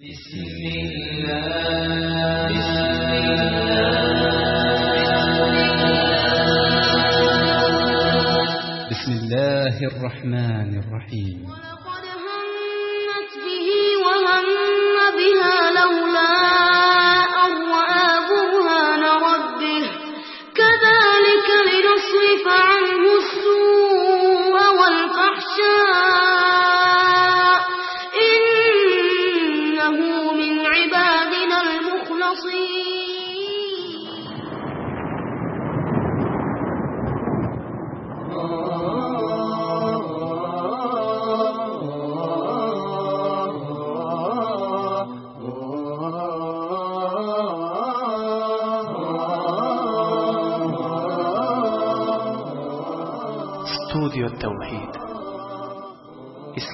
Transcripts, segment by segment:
بسم الله. بسم الله الرحمن الرحيم.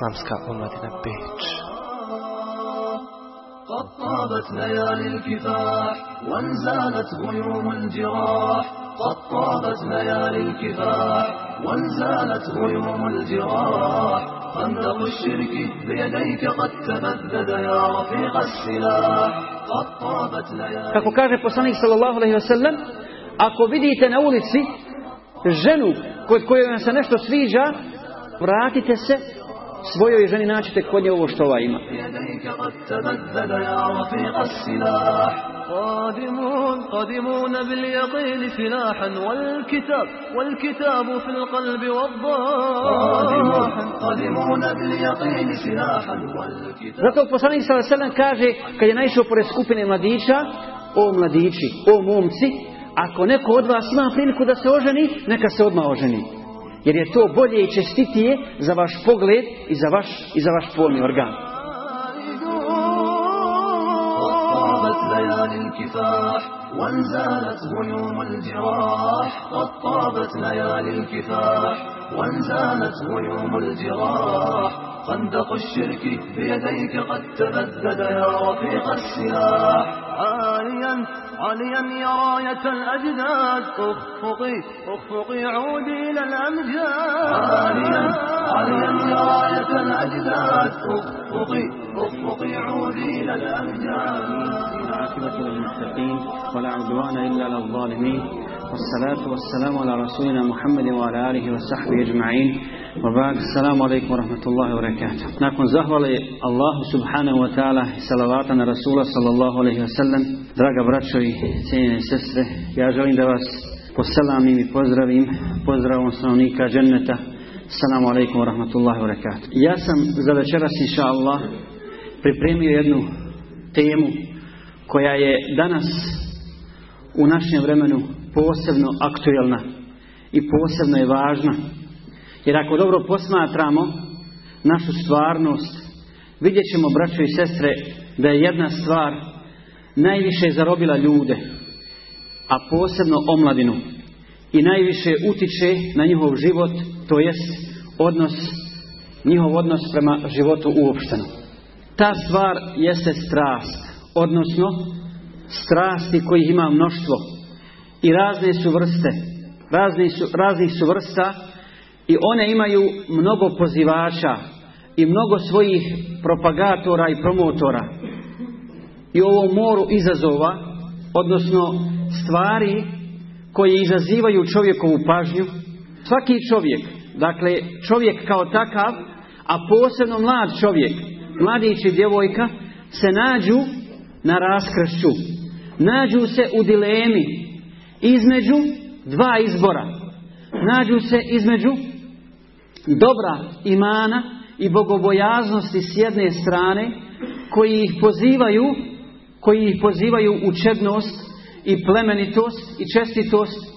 Islamska omladina Beč قد طابت ليالي الكفاح وانزالت غيوم الجراح. قد طابت ليالي الكفاح وانزالت غيوم الجراح. خندق الشرك بيديك قد تبدد يا رفيق السلاح. قد طابت ليالي Kako kaže poslanik sallallahu alejhi ve sellem, ako vidite na ulici ženu kod koje vam se nešto sviđa, vratite se svojoj ženi naćete kod nje ovo što ova ima. بيديك قد تبدد يا رفيق السلاح قادمون قادمون باليقين سلاحا والكتاب والكتاب في القلب والضاح قادمون باليقين سلاحا والكتاب Zato poslanik sallallahu alejhi ve sellem kaže kad je naišao pored skupine mladića, o mladići, o momci, ako neko od vas ima priliku da se oženi, neka se odmah oženi. Jer je to bolje i čestitije za vaš pogled i za vaš, i za vaš polni organ. طابت ليالي الكفاح وانزالت غيوم الجراح قد طابت ليالي الكفاح وانزالت غيوم الجراح خندق الشرك بيديك قد تبدد يا رفيق السلاح. عاليا عاليا يا راية الأجداد. اخفقي اخفقي عودي إلى الأمجاد. عاليا عاليا يا راية الأجداد. اخفقي اخفقي عودي إلى الأمجاد. العاقبة للمتقين ولا عدوان إلا على الظالمين. والصلاة والسلام على رسولنا محمد وعلى آله وصحبه أجمعين وبعد السلام عليكم ورحمة الله وبركاته nakon zahvale Allahu subhanahu wa ta'ala i salavata na Rasula sallallahu alaihi wa sallam draga braćo i cijenjene sestre ja želim da vas poselamim i pozdravim pozdravom stanovnika dženneta Assalamu alaikum wa rahmatullahi wa barakatuh. Ja sam za večeras inša Allah pripremio jednu temu koja je danas u našem vremenu posebno aktuelna i posebno je važna. Jer ako dobro posmatramo našu stvarnost, vidjet ćemo, braćo i sestre, da je jedna stvar najviše zarobila ljude, a posebno omladinu. I najviše utiče na njihov život, to jest odnos, njihov odnos prema životu uopšteno. Ta stvar jeste strast, odnosno strasti kojih ima mnoštvo i razne su vrste, razni su, raznih su vrsta i one imaju mnogo pozivača i mnogo svojih propagatora i promotora. I u ovom moru izazova, odnosno stvari koje izazivaju čovjekovu pažnju, svaki čovjek, dakle čovjek kao takav, a posebno mlad čovjek, mladić i djevojka, se nađu na raskršću. Nađu se u dilemi između dva izbora. Nađu se između dobra imana i bogobojaznosti s jedne strane koji ih pozivaju koji ih pozivaju u čednost i plemenitost i čestitost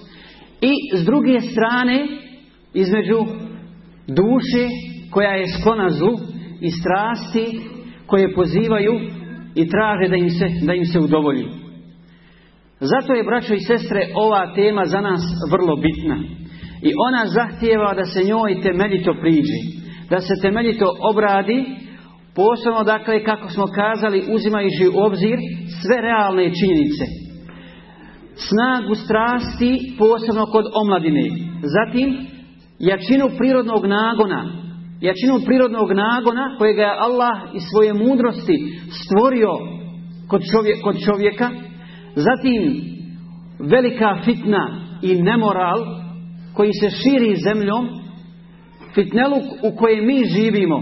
i s druge strane između duše koja je sklona zlu i strasti koje pozivaju i traže da im se, da im se udovolji. Zato je, braćo i sestre, ova tema za nas vrlo bitna. I ona zahtijeva da se njoj temeljito priđe. Da se temeljito obradi, posebno, dakle, kako smo kazali, uzimajući u obzir sve realne činjenice. Snagu strasti, posebno kod omladine. Zatim, jačinu prirodnog nagona jačinom prirodnog nagona kojega je Allah iz svoje mudrosti stvorio kod čovjeka, zatim velika fitna i nemoral koji se širi zemljom, fitneluk u kojem mi živimo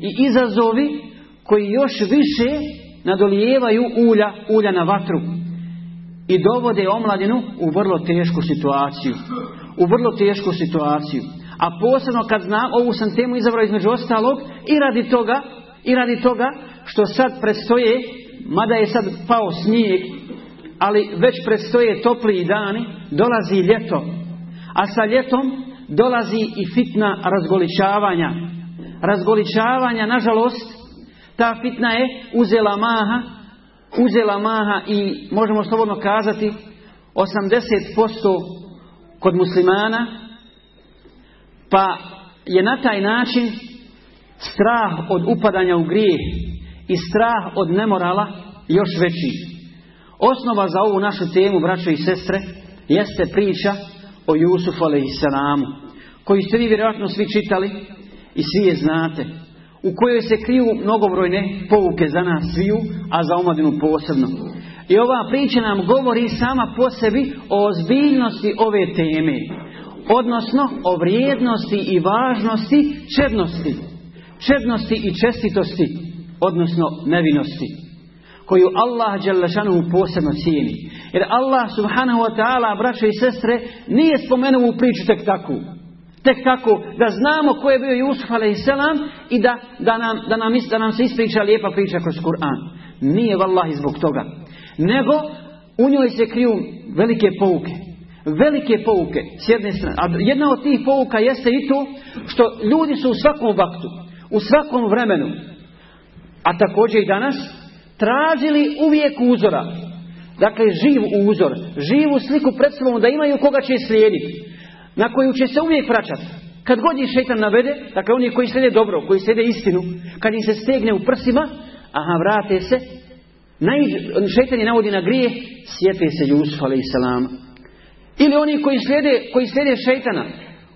i izazovi koji još više nadolijevaju ulja, ulja na vatru i dovode omladinu u vrlo tešku situaciju. U vrlo tešku situaciju. A posebno kad znam, ovu sam temu izabrao između ostalog i radi toga, i radi toga što sad predstoje, mada je sad pao snijeg, ali već predstoje topli dani, dolazi ljeto. A sa ljetom dolazi i fitna razgoličavanja. Razgoličavanja, nažalost, ta fitna je uzela maha, uzela maha i možemo slobodno kazati 80% kod muslimana, pa je na taj način strah od upadanja u grijeh i strah od nemorala još veći. Osnova za ovu našu temu, braćo i sestre, jeste priča o Jusufu alaihissalamu, koju ste vi vjerojatno svi čitali i svi je znate, u kojoj se kriju mnogobrojne pouke za nas sviju, a za omladinu posebno. I ova priča nam govori sama po sebi o ozbiljnosti ove teme, odnosno o vrijednosti i važnosti čednosti, čednosti i čestitosti, odnosno nevinosti koju Allah Đalešanu posebno cijeni. Jer Allah subhanahu wa ta'ala, braćo i sestre, nije spomenuo u priču tek takvu. Tek tako da znamo ko je bio Jusuf a.s. i da, da, nam, da, nam, da nam se ispriča lijepa priča kroz Kur'an. Nije vallahi zbog toga. Nego u njoj se kriju velike pouke. Velike pouke s jedne strane. A jedna od tih pouka jeste i to što ljudi su u svakom vaktu, u svakom vremenu, a također i danas, tražili uvijek uzora. Dakle, živ uzor, živu sliku pred sobom da imaju koga će slijediti na koju će se uvijek vraćati. Kad god ih šeitan navede, dakle oni koji slijede dobro, koji slijede istinu, kad im se stegne u prsima, aha, vrate se, šeitan je navodi na grije, sjete se Jusuf a.s. Ili oni koji slijede, koji slijede šeitana,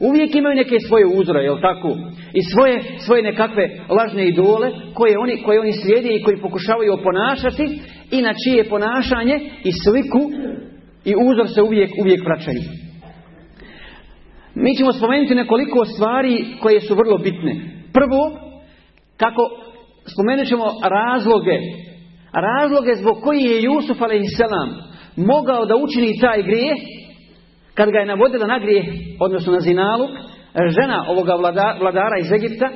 uvijek imaju neke svoje uzore, jel tako? I svoje, svoje nekakve lažne idole koje oni, koje oni slijede i koji pokušavaju oponašati i na čije ponašanje i sliku i uzor se uvijek, uvijek vraćaju. Mi ćemo spomenuti nekoliko stvari koje su vrlo bitne. Prvo, kako spomenut ćemo razloge. Razloge zbog koji je Jusuf a.s. mogao da učini taj grijeh, kad ga je navodila na grijeh, odnosno na zinalu, žena ovoga vladara iz Egipta,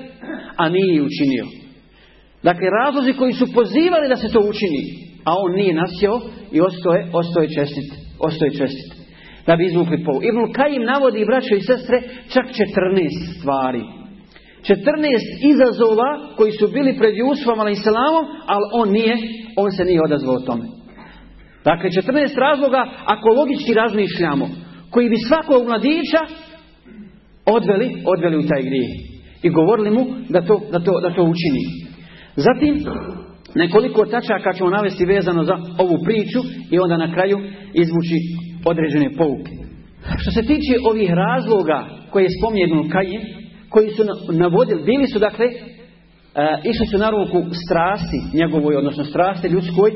a nije učinio. Dakle, razlozi koji su pozivali da se to učini, a on nije nasio i ostoje, ostoje čestit. Ostoje čestit da bi izvukli pou. Ibn Kajim navodi, braćo i sestre, čak 14 stvari. 14 izazova koji su bili pred Jusufom a.s. ali on nije, on se nije odazvao tome. Dakle, 14 razloga, ako logički razmišljamo, koji bi svakog mladića odveli, odveli u taj grijeh. I govorili mu da to, da to, da to učini. Zatim, nekoliko tačaka ćemo navesti vezano za ovu priču i onda na kraju izvući određene pouke. Što se tiče ovih razloga koje spominje Ibn Kajim, koji su navodili, bili su dakle, uh, išli su na ruku strasti njegovoj, odnosno strasti ljudskoj,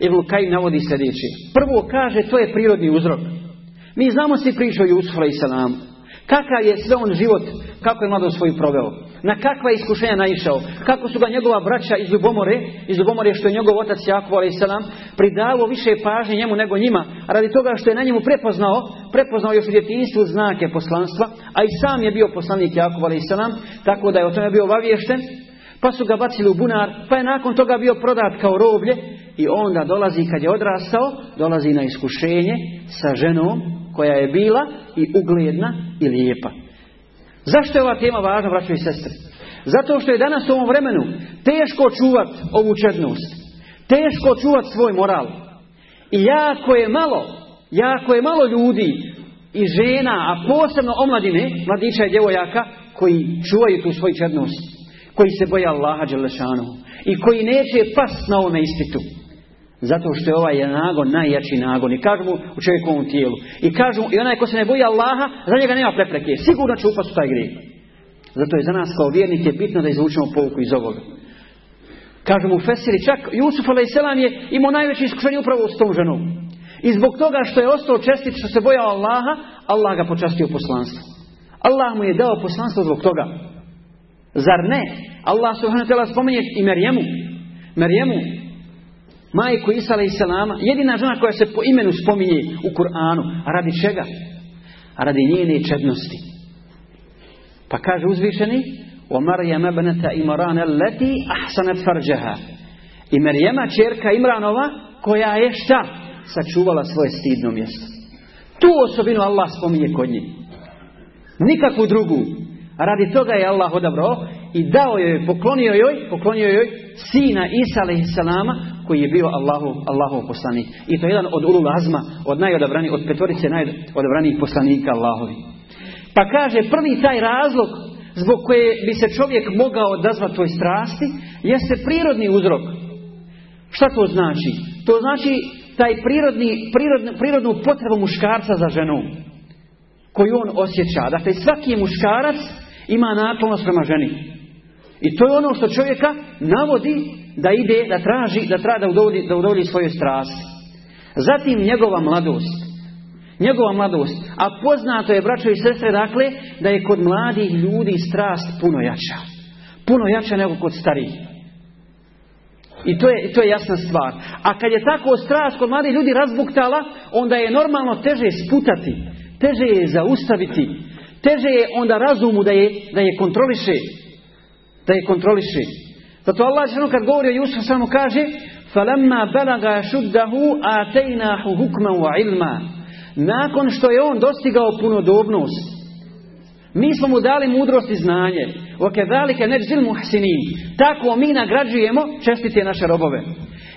Ibn Kajim navodi sljedeće. Prvo kaže, to je prirodni uzrok. Mi znamo svi priču o Jusufu i Salamu. Kakav je sve on život, kako je mladost svoju proveo. Na kakva iskušenja naišao. Kako su ga njegova braća iz Ljubomore, iz Ljubomore što je njegov otac Jakov a.s. pridavo više pažnje njemu nego njima. Radi toga što je na njemu prepoznao, prepoznao još u djetinstvu znake poslanstva, a i sam je bio poslanik Jakov a.s. Tako da je o tome bio obaviješten. Pa su ga bacili u bunar, pa je nakon toga bio prodat kao roblje i onda dolazi kad je odrastao, dolazi na iskušenje sa ženom koja je bila i ugledna i lijepa. Zašto je ova tema važna, braćo i sestre? Zato što je danas u ovom vremenu teško čuvat ovu čednost. Teško čuvat svoj moral. I jako je malo, jako je malo ljudi i žena, a posebno omladine, mladića i djevojaka, koji čuvaju tu svoju čednost. Koji se boje Allaha Đelešanu. I koji neće past na ovome ispitu. Zato što je ovaj nagon najjači nagon. I kažu mu u čovjekovom tijelu. I kažu i onaj ko se ne boji Allaha, za njega nema prepreke. Sigurno će upast u taj grijeh. Zato je za nas kao vjernike bitno da izvučemo pouku iz ovoga. Kažu mu Fesiri, čak Jusuf a.s. je imao najveće iskušenje upravo s tom ženom. I zbog toga što je ostao čestit, što se bojao Allaha, Allah ga počastio poslanstvo. Allah mu je dao poslanstvo zbog toga. Zar ne? Allah subhanahu wa ta'ala spominje i Merjemu. Merjemu, majku Isa a.s. jedina žena koja se po imenu spominje u Kur'anu. A radi čega? A radi njene čednosti. Pa kaže uzvišeni, o Marijama beneta Imrana leti ahsanat farđaha. I Marijama čerka Imranova koja je šta? Sačuvala svoje stidno mjesto. Tu osobinu Allah spominje kod nje. Nikakvu drugu. A radi toga je Allah odabrao i dao joj, poklonio joj, poklonio joj sina Isa a.s. koji je bio Allahu, Allahov poslanik. I to je jedan od ulul azma, od najodabranijih, od petorice najodabranijih poslanika Allahovi. Pa kaže prvi taj razlog zbog koje bi se čovjek mogao odazvati toj strasti jeste prirodni uzrok. Šta to znači? To znači taj prirodni, prirodnu, prirodnu potrebu muškarca za ženom koju on osjeća. Dakle, svaki muškarac ima naklonost prema ženi. I to je ono što čovjeka navodi da ide, da traži, da traži da udovolji, da udovolji svoje strasti. Zatim njegova mladost. Njegova mladost. A poznato je, braćo i sestre, dakle, da je kod mladih ljudi strast puno jača. Puno jača nego kod starijih. I to je, to je jasna stvar. A kad je tako strast kod mladih ljudi razbuktala, onda je normalno teže sputati. Teže je zaustaviti. Teže je onda razumu da je, da je kontroliše Da je kontroliše. Zato Allah kad govori o Jusuf samo kaže فَلَمَّا بَلَغَ شُدَّهُ آتَيْنَاهُ حُكْمًا وَعِلْمًا nakon što je on dostigao punodobnost, mi smo mu dali mudrost i znanje. وَكَذَلِكَ نَجْزِلْ مُحْسِنِينَ Tako mi nagrađujemo čestite naše robove.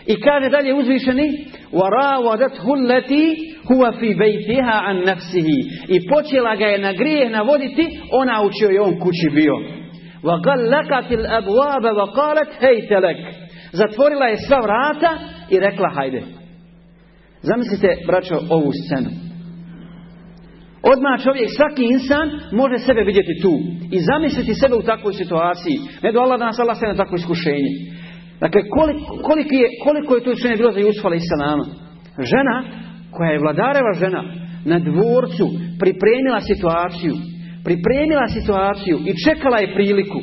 I kaže dalje uzvišeni وَرَاوَدَتْهُ الَّتِي هُوَ فِي بَيْتِهَا عَنْ نَفْسِهِ I počela ga je na grijeh navoditi, ona u čijoj on kući bio. وَغَلَّقَتِ الْأَبْوَابَ وَقَالَتْ هَيْتَ لَكْ Zatvorila je sva vrata i rekla hajde. Zamislite, braćo, ovu scenu. Odmah čovjek, svaki insan može sebe vidjeti tu i zamisliti sebe u takvoj situaciji. Ne do Allah da nas Allah na takvo iskušenje. Dakle, koliko, koliko, je, koliko je to iskušenje bilo za Jusufa i Salama? Žena, koja je vladareva žena, na dvorcu pripremila situaciju, pripremila situaciju i čekala je priliku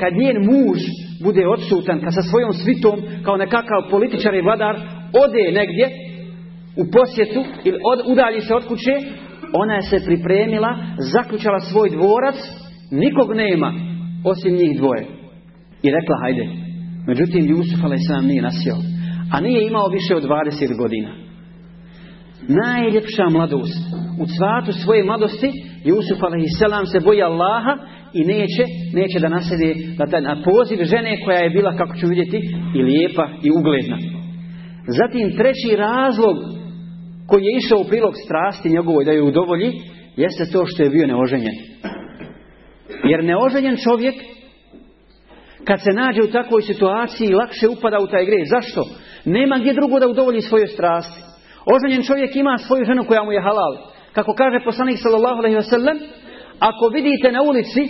kad njen muž bude odsutan, kad sa svojom svitom, kao nekakav političar i vladar, ode negdje u posjetu ili od, udalji se od kuće, ona je se pripremila, zaključala svoj dvorac, nikog nema osim njih dvoje. I rekla hajde. Međutim, Jusuf a.s. nije nasio. A nije imao više od 20 godina. Najljepša mladost. U cvatu svoje mladosti Jusuf a.s. se boji Allaha i neće, neće da nasede na, na poziv žene koja je bila, kako ću vidjeti, i lijepa i ugledna. Zatim treći razlog koji je išao u prilog strasti njegovoj da ju udovolji, jeste to što je bio neoženjen. Jer neoženjen čovjek, kad se nađe u takvoj situaciji, lakše upada u taj grijeh. Zašto? Nema gdje drugo da udovolji svojoj strasti. Oženjen čovjek ima svoju ženu koja mu je halal. Kako kaže poslanik sallallahu alejhi ve sellem, ako vidite na ulici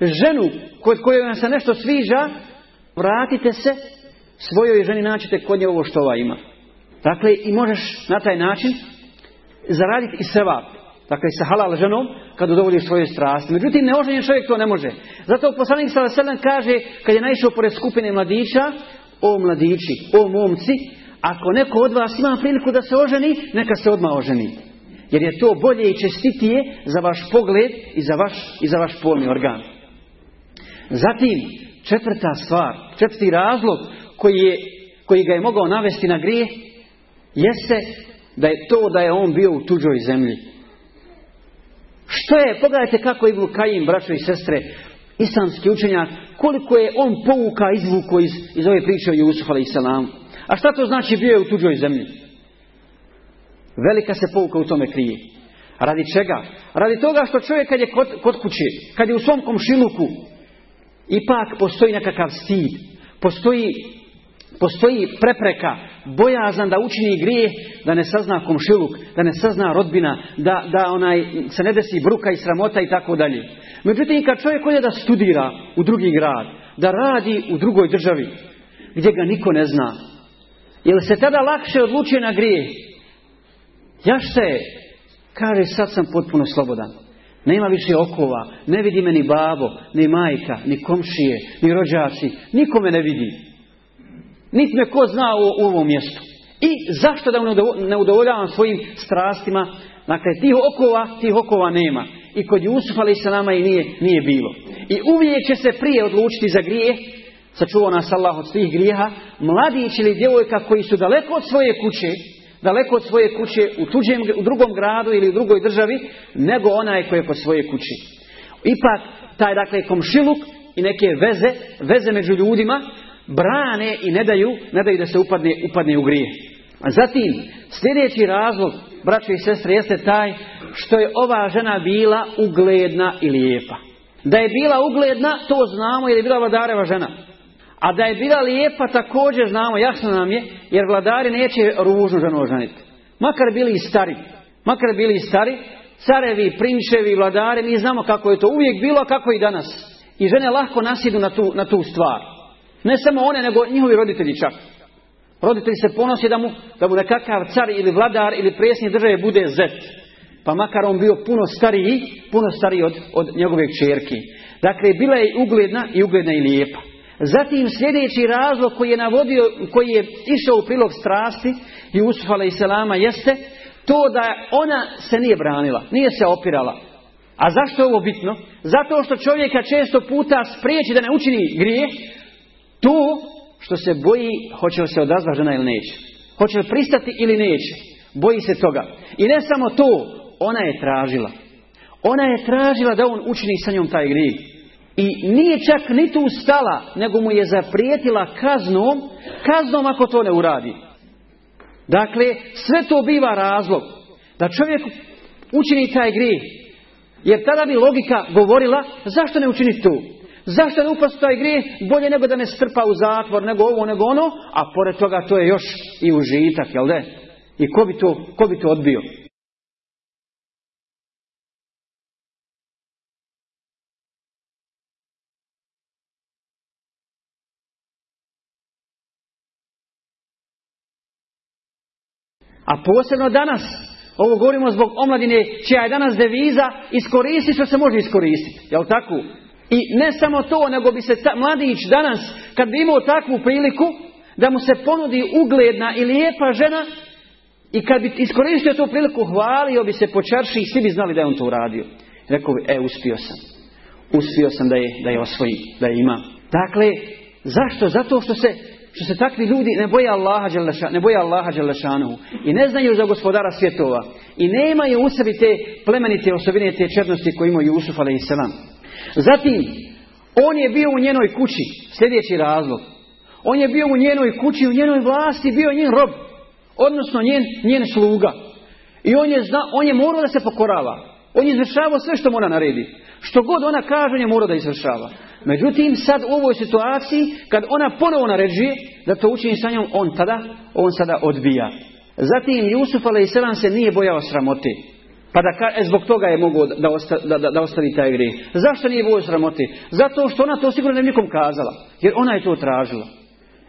ženu kod kojoj vam se nešto sviđa, vratite se svojoj ženi naćite kod nje ovo što ova ima. Dakle, i možeš na taj način zaraditi i sevap. Dakle, sa halal ženom, kad udovoljiš svoje strasti. Međutim, neoženjen čovjek to ne može. Zato poslanik sallallahu kaže, kad je naišao pored skupine mladića, o mladići, o momci, ako neko od vas ima priliku da se oženi, neka se odmah oženi. Jer je to bolje i čestitije za vaš pogled i za vaš, i za vaš polni organ. Zatim, četvrta stvar, četvrti razlog koji, je, koji ga je mogao navesti na grijeh, jeste da je to da je on bio u tuđoj zemlji. Što je, pogledajte kako Ibn Kajim, braćo i sestre, islamski učenjak, koliko je on pouka izvuko iz, iz ove priče o Jusuf a.s. A šta to znači bio je u tuđoj zemlji? Velika se pouka u tome krije. Radi čega? Radi toga što čovjek kad je kod, kod kuće, kad je u svom komšiluku, ipak postoji nekakav stid, postoji Postoji prepreka, bojazan da učini grijeh, da ne sazna komšiluk, da ne sazna rodbina, da, da onaj se ne desi bruka i sramota i tako dalje. Međutim, kad čovjek ode da studira u drugi grad, da radi u drugoj državi, gdje ga niko ne zna, jel se tada lakše odlučuje na grijeh? Jaš se, kaže, sad sam potpuno slobodan. Nema više okova, ne vidi me ni babo, ni majka, ni komšije, ni rođaci, niko me ne vidi. Niti me ko zna u, u ovom mjestu. I zašto da ne udovoljavam svojim strastima? Dakle, tih okova, tih okova nema. I kod Jusufa ali se nama i nije, nije bilo. I uvijek će se prije odlučiti za grijeh, sačuvao nas Allah od svih grijeha, mladić ili djevojka koji su daleko od svoje kuće, daleko od svoje kuće u, tuđem, u drugom gradu ili u drugoj državi, nego onaj koji je kod svoje kući. Ipak, taj dakle komšiluk i neke veze, veze među ljudima, brane i ne daju, ne daju da se upadne, upadne u grije. A zatim, sljedeći razlog, braćo i sestre, jeste taj što je ova žena bila ugledna i lijepa. Da je bila ugledna, to znamo jer je bila vladareva žena. A da je bila lijepa također znamo, jasno nam je, jer vladari neće ružnu ženu oženiti. Makar bili i stari, makar bili i stari, carevi, prinčevi, vladari, mi znamo kako je to uvijek bilo, a kako i danas. I žene lahko nasidu na tu, na tu stvar. Ne samo one, nego njihovi roditelji čak. Roditelji se ponosi da mu, da mu nekakav car ili vladar ili predsjednik države bude zet. Pa makar on bio puno stariji, puno stariji od, od njegove čerke. Dakle, bila je ugledna i ugledna i lijepa. Zatim sljedeći razlog koji je navodio, koji je išao u prilog strasti Jusuf a.s. jeste to da ona se nije branila, nije se opirala. A zašto je ovo bitno? Zato što čovjeka često puta spriječi da ne učini grije, tu što se boji hoće li se odazva žena ili neće. Hoće li pristati ili neće. Boji se toga. I ne samo to, ona je tražila. Ona je tražila da on učini sa njom taj grijeh. I nije čak ni tu stala, nego mu je zaprijetila kaznom, kaznom ako to ne uradi. Dakle, sve to biva razlog da čovjek učini taj grijeh. Jer tada bi logika govorila, zašto ne učini to? Zašto ne upasti taj grijeh? Bolje nego da ne strpa u zatvor, nego ovo, nego ono, a pored toga to je još i užitak, jel da? I ko bi to, ko bi to odbio? A posebno danas, ovo govorimo zbog omladine, čija je danas deviza, iskoristi što se može iskoristiti. Jel tako? I ne samo to, nego bi se ta, mladić danas, kad bi imao takvu priliku, da mu se ponudi ugledna i lijepa žena, i kad bi iskoristio tu priliku, hvalio bi se po čarši i svi bi znali da je on to uradio. Rekao bi, e, uspio sam. Uspio sam da je, da je osvoji, da je ima. Dakle, zašto? Zato što se što se takvi ljudi ne boje Allaha ne boje Allaha i ne znaju za gospodara svjetova i nemaju u sebi te plemenite osobine te čednosti koje imaju Jusuf a.s. Zatim, on je bio u njenoj kući, sljedeći razlog. On je bio u njenoj kući, u njenoj vlasti, bio njen rob, odnosno njen, njen sluga. I on je, zna, on je morao da se pokorava. On je izvršavao sve što mora naredi. Što god ona kaže, on je morao da izvršava. Međutim, sad u ovoj situaciji, kad ona ponovo naređuje da to učini sa njom, on tada, on sada odbija. Zatim, Jusuf a.s. se nije bojao sramote. Pa da e, zbog toga je mogao da, da, da, da ostavi taj grijeh. Zašto nije bojao sramote? Zato što ona to sigurno ne nikom kazala. Jer ona je to tražila.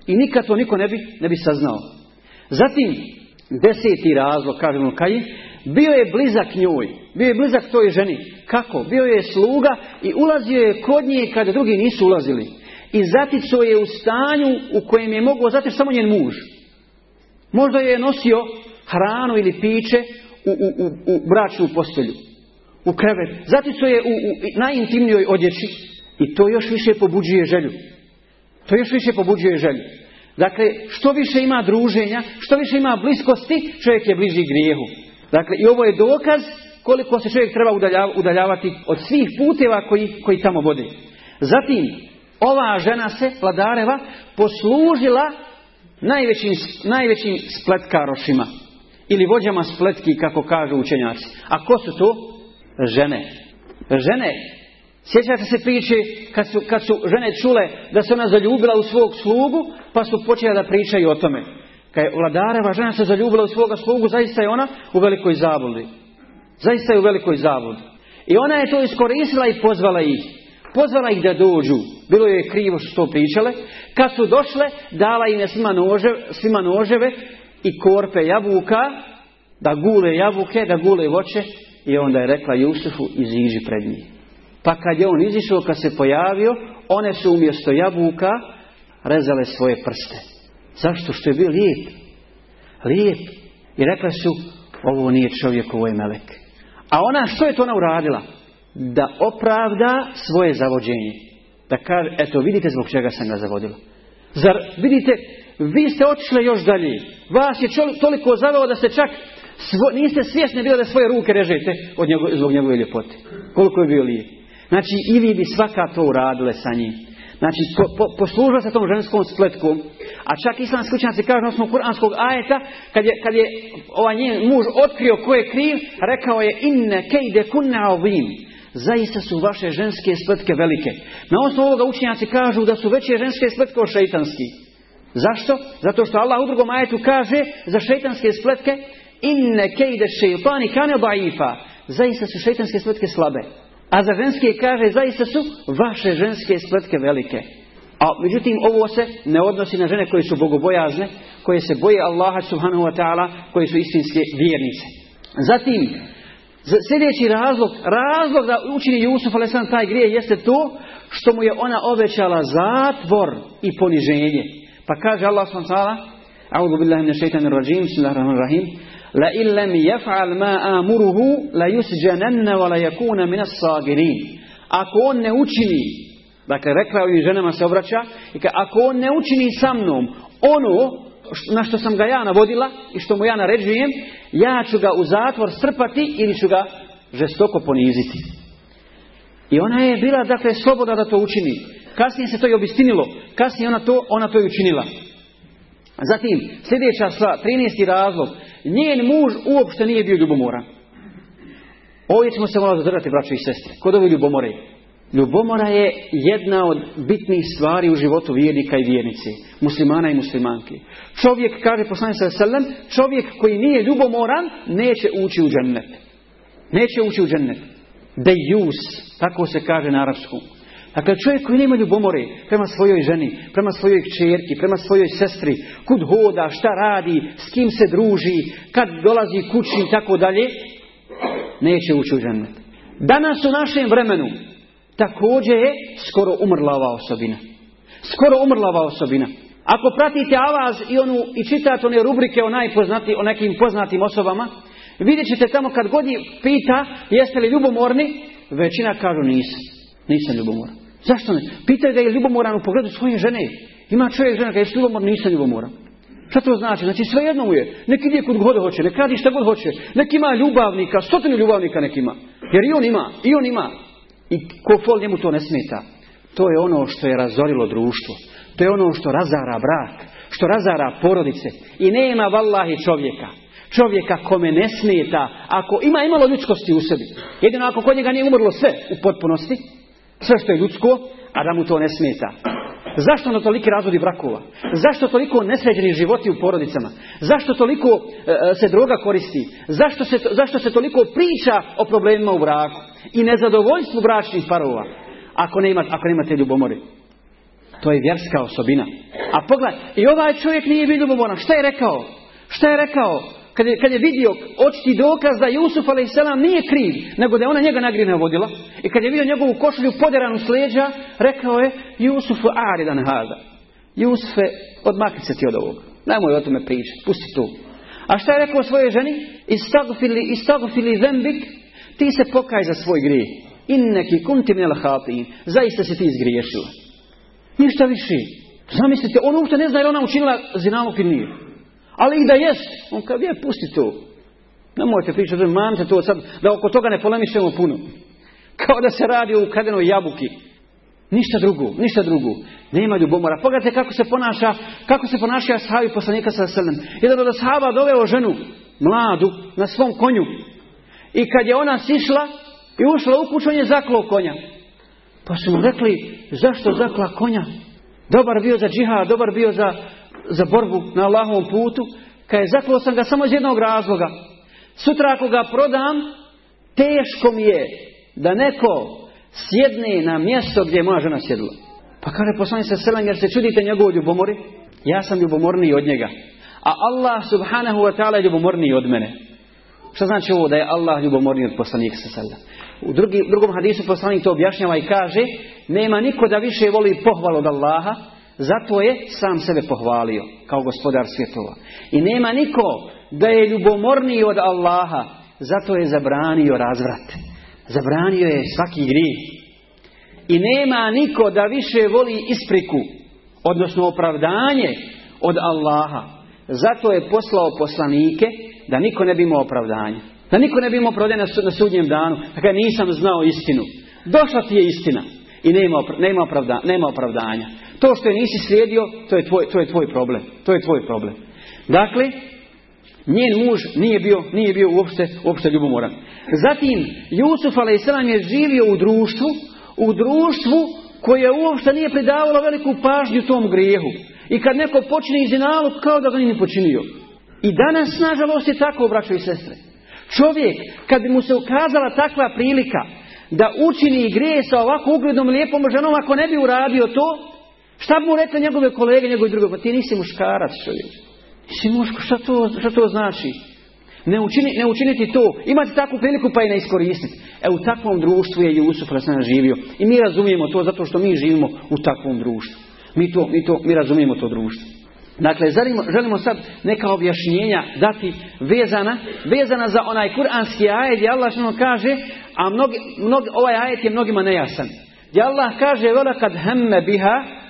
I nikad to niko ne bi, ne bi saznao. Zatim, deseti razlog, kažemo kaj bio je blizak njoj, bio je blizak toj ženi. Kako? Bio je sluga i ulazio je kod nje kada drugi nisu ulazili. I zaticao je u stanju u kojem je mogao zatići samo njen muž. Možda je nosio hranu ili piće u, u, u, u bračnu postelju. U krevet. Zaticao je u, u najintimnijoj odjeći. I to još više pobuđuje želju. To još više pobuđuje želju. Dakle, što više ima druženja, što više ima bliskosti, čovjek je bliži grijehu. Dakle, i ovo je dokaz koliko se čovjek treba udaljavati od svih puteva koji, koji tamo vode. Zatim, ova žena se, vladareva, poslužila najvećim, najvećim spletkarošima. Ili vođama spletki, kako kažu učenjaci. A ko su to? Žene. Žene. Sjećate se priče kad su, kad su žene čule da se ona zaljubila u svog slugu, pa su počele da pričaju o tome. Kad je vladareva žena se zaljubila u svoga slugu, zaista je ona u velikoj zabludi. Zaista je u velikoj zabludi. I ona je to iskoristila i pozvala ih. Pozvala ih da dođu. Bilo je krivo što to pričale. Kad su došle, dala im je svima, svima noževe i korpe jabuka, da gule jabuke, da gule voće. I onda je rekla Jusufu, iziđi pred njih. Pa kad je on izišao, kad se pojavio, one su umjesto jabuka rezale svoje prste. Zašto? Što je bio lijep. Lijep. I rekla su, ovo nije čovjek, ovo je melek. A ona, što je to ona uradila? Da opravda svoje zavođenje. Da kaže, eto, vidite zbog čega sam ga zavodila. Zar, vidite, vi ste otišli još dalje. Vas je toliko zaveo da ste čak niste svjesni bili da svoje ruke režete od zbog njegove ljepote. Koliko je bio lijep. Znači, i vi bi svaka to uradile sa njim. Znači, po, po, se tom ženskom spletkom. A čak islamski učenjaci kažu na osnovu kuranskog ajeta, kad je, kad je ovaj njen muž otkrio ko je kriv, rekao je inne kejde kunna ovim. Zaista su vaše ženske spletke velike. Na osnovu ovoga učenjaci kažu da su veće ženske spletke od šeitanskih. Zašto? Zato što Allah u drugom ajetu kaže za šeitanske spletke inne kejde šeitani kane daifa. Zaista su šeitanske spletke slabe. A za ženske kaže zaista su vaše ženske spletke velike. A međutim ovo se ne odnosi na žene koje su bogobojazne, koje se boje Allaha subhanahu wa ta'ala, koje su istinske vjernice. Zatim, sljedeći razlog, razlog da učini Jusuf a.s. taj grije jeste to što mu je ona obećala zatvor i poniženje. Pa kaže Allah subhanahu wa ta'ala, A'udhu billahi min shaitanir rajim, bismillahirrahmanirrahim, la illam yaf'al ma amuruhu la yusjananna wa la yakuna min as-sagirin. Ako on ne učini, dakle rekla ovim ženama se obraća, i ka, ako on ne učini sa mnom ono na što sam ga ja navodila i što mu ja naređujem, ja ću ga u zatvor strpati ili ću ga žestoko poniziti. I ona je bila dakle slobodna da to učini. Kasnije se to i obistinilo. Kasnije ona to, ona to i učinila. Zatim, sljedeća stvar, 13. razlog. Njen muž uopšte nije bio ljubomoran. Ovdje ćemo se malo zadržati, braćo i sestre. Kod ove ljubomore. Ljubomora je jedna od bitnih stvari u životu vjernika i vjernice. Muslimana i muslimanki. Čovjek, kaže poslanik sallam, čovjek koji nije ljubomoran, neće ući u džennet. Neće ući u džennet. Dejus, tako se kaže na arapskom. Dakle, čovjek koji nema ljubomore prema svojoj ženi, prema svojoj kćerki, prema svojoj sestri, kud hoda, šta radi, s kim se druži, kad dolazi kući i tako dalje, neće ući u. Danas u našem vremenu također je skoro umrla ova osobina. Skoro umrla ova osobina. Ako pratite avaz i, onu, i čitate one rubrike o najpoznati, o nekim poznatim osobama, vidjet ćete tamo kad god je pita jeste li ljubomorni, većina kažu nisam. Nisam ljubomoran. Zašto ne? Pitaju da je ljubomoran u pogledu svoje žene. Ima čovjek žena kada je ljubomoran, nisam ljubomoran. Šta to znači? Znači sve jedno mu je. Neki ide kod god hoće, nek radi šta god hoće. Neki ima ljubavnika, stotinu ljubavnika nek ima. Jer i on ima, i on ima. I ko fol njemu to ne smeta. To je ono što je razorilo društvo. To je ono što razara brak. Što razara porodice. I nema vallahi čovjeka. Čovjeka kome ne smeta. Ako ima imalo ljudskosti u sebi. Jedino ako kod njega nije umrlo sve u potpunosti sve što je ljudsko, a da mu to ne smeta. Zašto na toliki razvodi brakova? Zašto toliko nesređeni životi u porodicama? Zašto toliko e, e, se droga koristi? Zašto se, zašto se toliko priča o problemima u braku? I nezadovoljstvu bračnih parova? Ako ne, ima, ako nema te ljubomore. To je vjerska osobina. A pogledaj, i ovaj čovjek nije bio ljubomoran. Šta je rekao? Šta je rekao? Kad je, kad je vidio očiti dokaz da Jusuf a.s. nije kriv, nego da je ona njega nagrine vodila, i kad je vidio njegovu košulju poderanu s leđa, rekao je, Jusufu aridan hada. Jusufe, odmakni se ti od ovoga. Nemoj o tome pričati, pusti to. A šta je rekao svojoj ženi? Istagfili, istagfili zembik, ti se pokaj za svoj grijeh. Inneki kunti minel hatin. Zaista si ti izgriješila. Ništa više. Zamislite, on uopšte ne zna je ona učinila zinalog ili nije. Ali i da jest, on kad je, pusti to. Nemojte pričati, mamte to sad, da oko toga ne polemišemo puno. Kao da se radi o ukradenoj jabuki. Ništa drugo, ništa drugo. Nema ljubomora. Pogledajte kako se ponaša, kako se ponaša sahabi poslanika sa selem. Jedan od sahaba doveo ženu, mladu, na svom konju. I kad je ona sišla i ušla u kuću, on je zaklao konja. Pa su mu rekli, zašto zakla konja? Dobar bio za džihad, dobar bio za, za borbu na Allahovom putu, kad je zaklao sam ga samo iz jednog razloga. Sutra ako ga prodam, teško mi je da neko sjedne na mjesto gdje je moja žena sjedila. Pa kaže poslanik sa selam, jer se čudite njegovoj ljubomori? Ja sam ljubomorniji od njega. A Allah subhanahu wa ta'ala je ljubomorniji od mene. Što znači ovo da je Allah ljubomorniji od poslanika sa selam? U drugi, drugom hadisu poslanik to objašnjava i kaže nema niko da više voli pohvalu od Allaha zato je sam sebe pohvalio kao gospodar svjetova. I nema niko da je ljubomorniji od Allaha zato je zabranio razvrat. Zabranio je svaki grijeh. I nema niko da više voli ispriku, odnosno opravdanje od Allaha. Zato je poslao poslanike da niko ne bi imao opravdanje. Da niko ne bi imao opravdanje na sudnjem danu. Dakle, nisam znao istinu. Došla ti je istina. I nema, opravda, nema opravdanja. To što je nisi slijedio, to je, tvoj, to je tvoj problem. To je tvoj problem. Dakle, njen muž nije bio, nije bio uopšte, uopšte ljubomoran. Zatim, Jusuf a.s. je živio u društvu, u društvu koje uopšte nije pridavalo veliku pažnju tom grijehu. I kad neko počne izinalu, kao da ga nije počinio. I danas, nažalost, je tako, braćo i sestre. Čovjek, kad bi mu se ukazala takva prilika da učini grije sa ovako uglednom lijepom ženom, ako ne bi uradio to, šta mu rekli njegove kolege, njegovi drugi? Pa ti nisi muškarac, čovjek. Nisi muško, šta to, šta to znači? Ne, učini, ne učiniti to. Imati takvu priliku pa i ne iskoristiti. E u takvom društvu je Jusuf Rasana živio. I mi razumijemo to zato što mi živimo u takvom društvu. Mi, to, mi, to, mi razumijemo to društvo. Dakle, želimo, želimo sad neka objašnjenja dati vezana, vezana za onaj kuranski ajet gdje Allah što kaže, a mnogi, mnogi, ovaj ajet je mnogima nejasan. Gdje Allah kaže, kad hemme biha,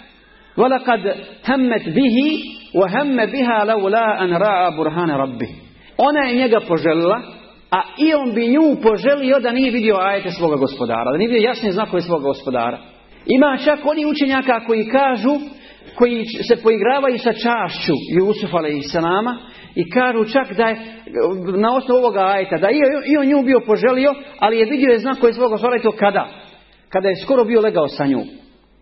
hemmet bihi, wa hemme biha laula an ra'a burhana rabbi. Ona je njega poželila, a i on bi nju poželio da nije vidio ajete svoga gospodara, da nije vidio jasne znakove svoga gospodara. Ima čak oni učenjaka koji kažu koji se poigravaju sa čašću Jusufa nama i kažu čak da je na osnovu ovoga ajta da i on nju bio poželio, ali je vidio je znak koji je svog i to kada? Kada je skoro bio legao sa nju.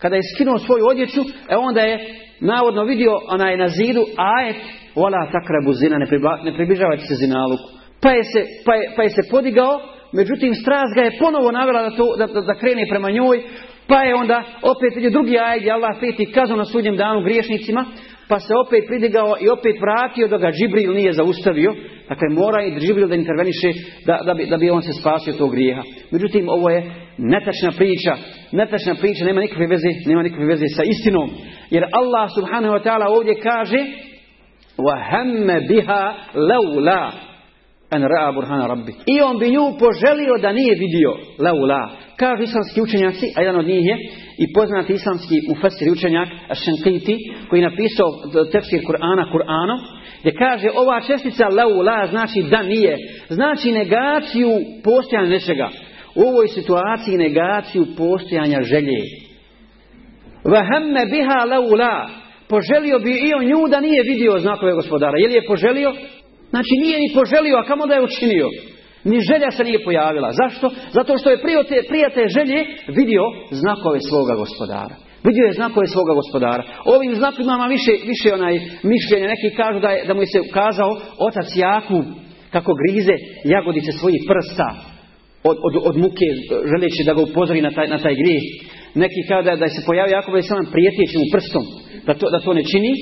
Kada je skinuo svoju odjeću, e onda je navodno vidio onaj na zidu ajet Ola takrabu zina, ne, ne približavajte se zinaluku. Pa je se, pa je, pa je se podigao, međutim strast ga je ponovo navela da, to, da, da krene prema njoj, pa je onda opet vidio drugi aj gdje Allah peti kazao na sudnjem danu griješnicima, pa se opet pridigao i opet vratio da ga Džibril nije zaustavio. Dakle, mora i Džibril da interveniše da, da, bi, da bi on se spasio tog grijeha. Međutim, ovo je netačna priča. Netačna priča nema nikakve veze, nema nikakve veze sa istinom. Jer Allah subhanahu wa ta'ala ovdje kaže وَهَمَّ بِهَا لَوْلَا an ra'a burhana rabbi. I on bi nju poželio da nije vidio laula. Kažu islamski učenjaci, a jedan od njih je i poznati islamski ufasir učenjak Ašenkiti, koji je napisao tefsir Kur'ana Kur'anom, gdje kaže ova čestica laula znači da nije, znači negaciju postojanja nečega. U ovoj situaciji negaciju postojanja želje. Vahemme biha laula. Poželio bi i on nju da nije vidio znakove gospodara. Je li je poželio? Znači nije ni poželio, a kamo da je učinio. Ni želja se nije pojavila. Zašto? Zato što je prije te, želje vidio znakove svoga gospodara. Vidio je znakove svoga gospodara. Ovim znakovima ima više, više onaj mišljenja. Neki kažu da, je, da mu je se ukazao otac Jakub kako grize jagodice svojih prsta od, od, od muke želeći da ga upozori na taj, na taj grijeh. Neki kažu da, da se pojavio Jakub i sam prijeteći mu prstom da to, da to ne čini.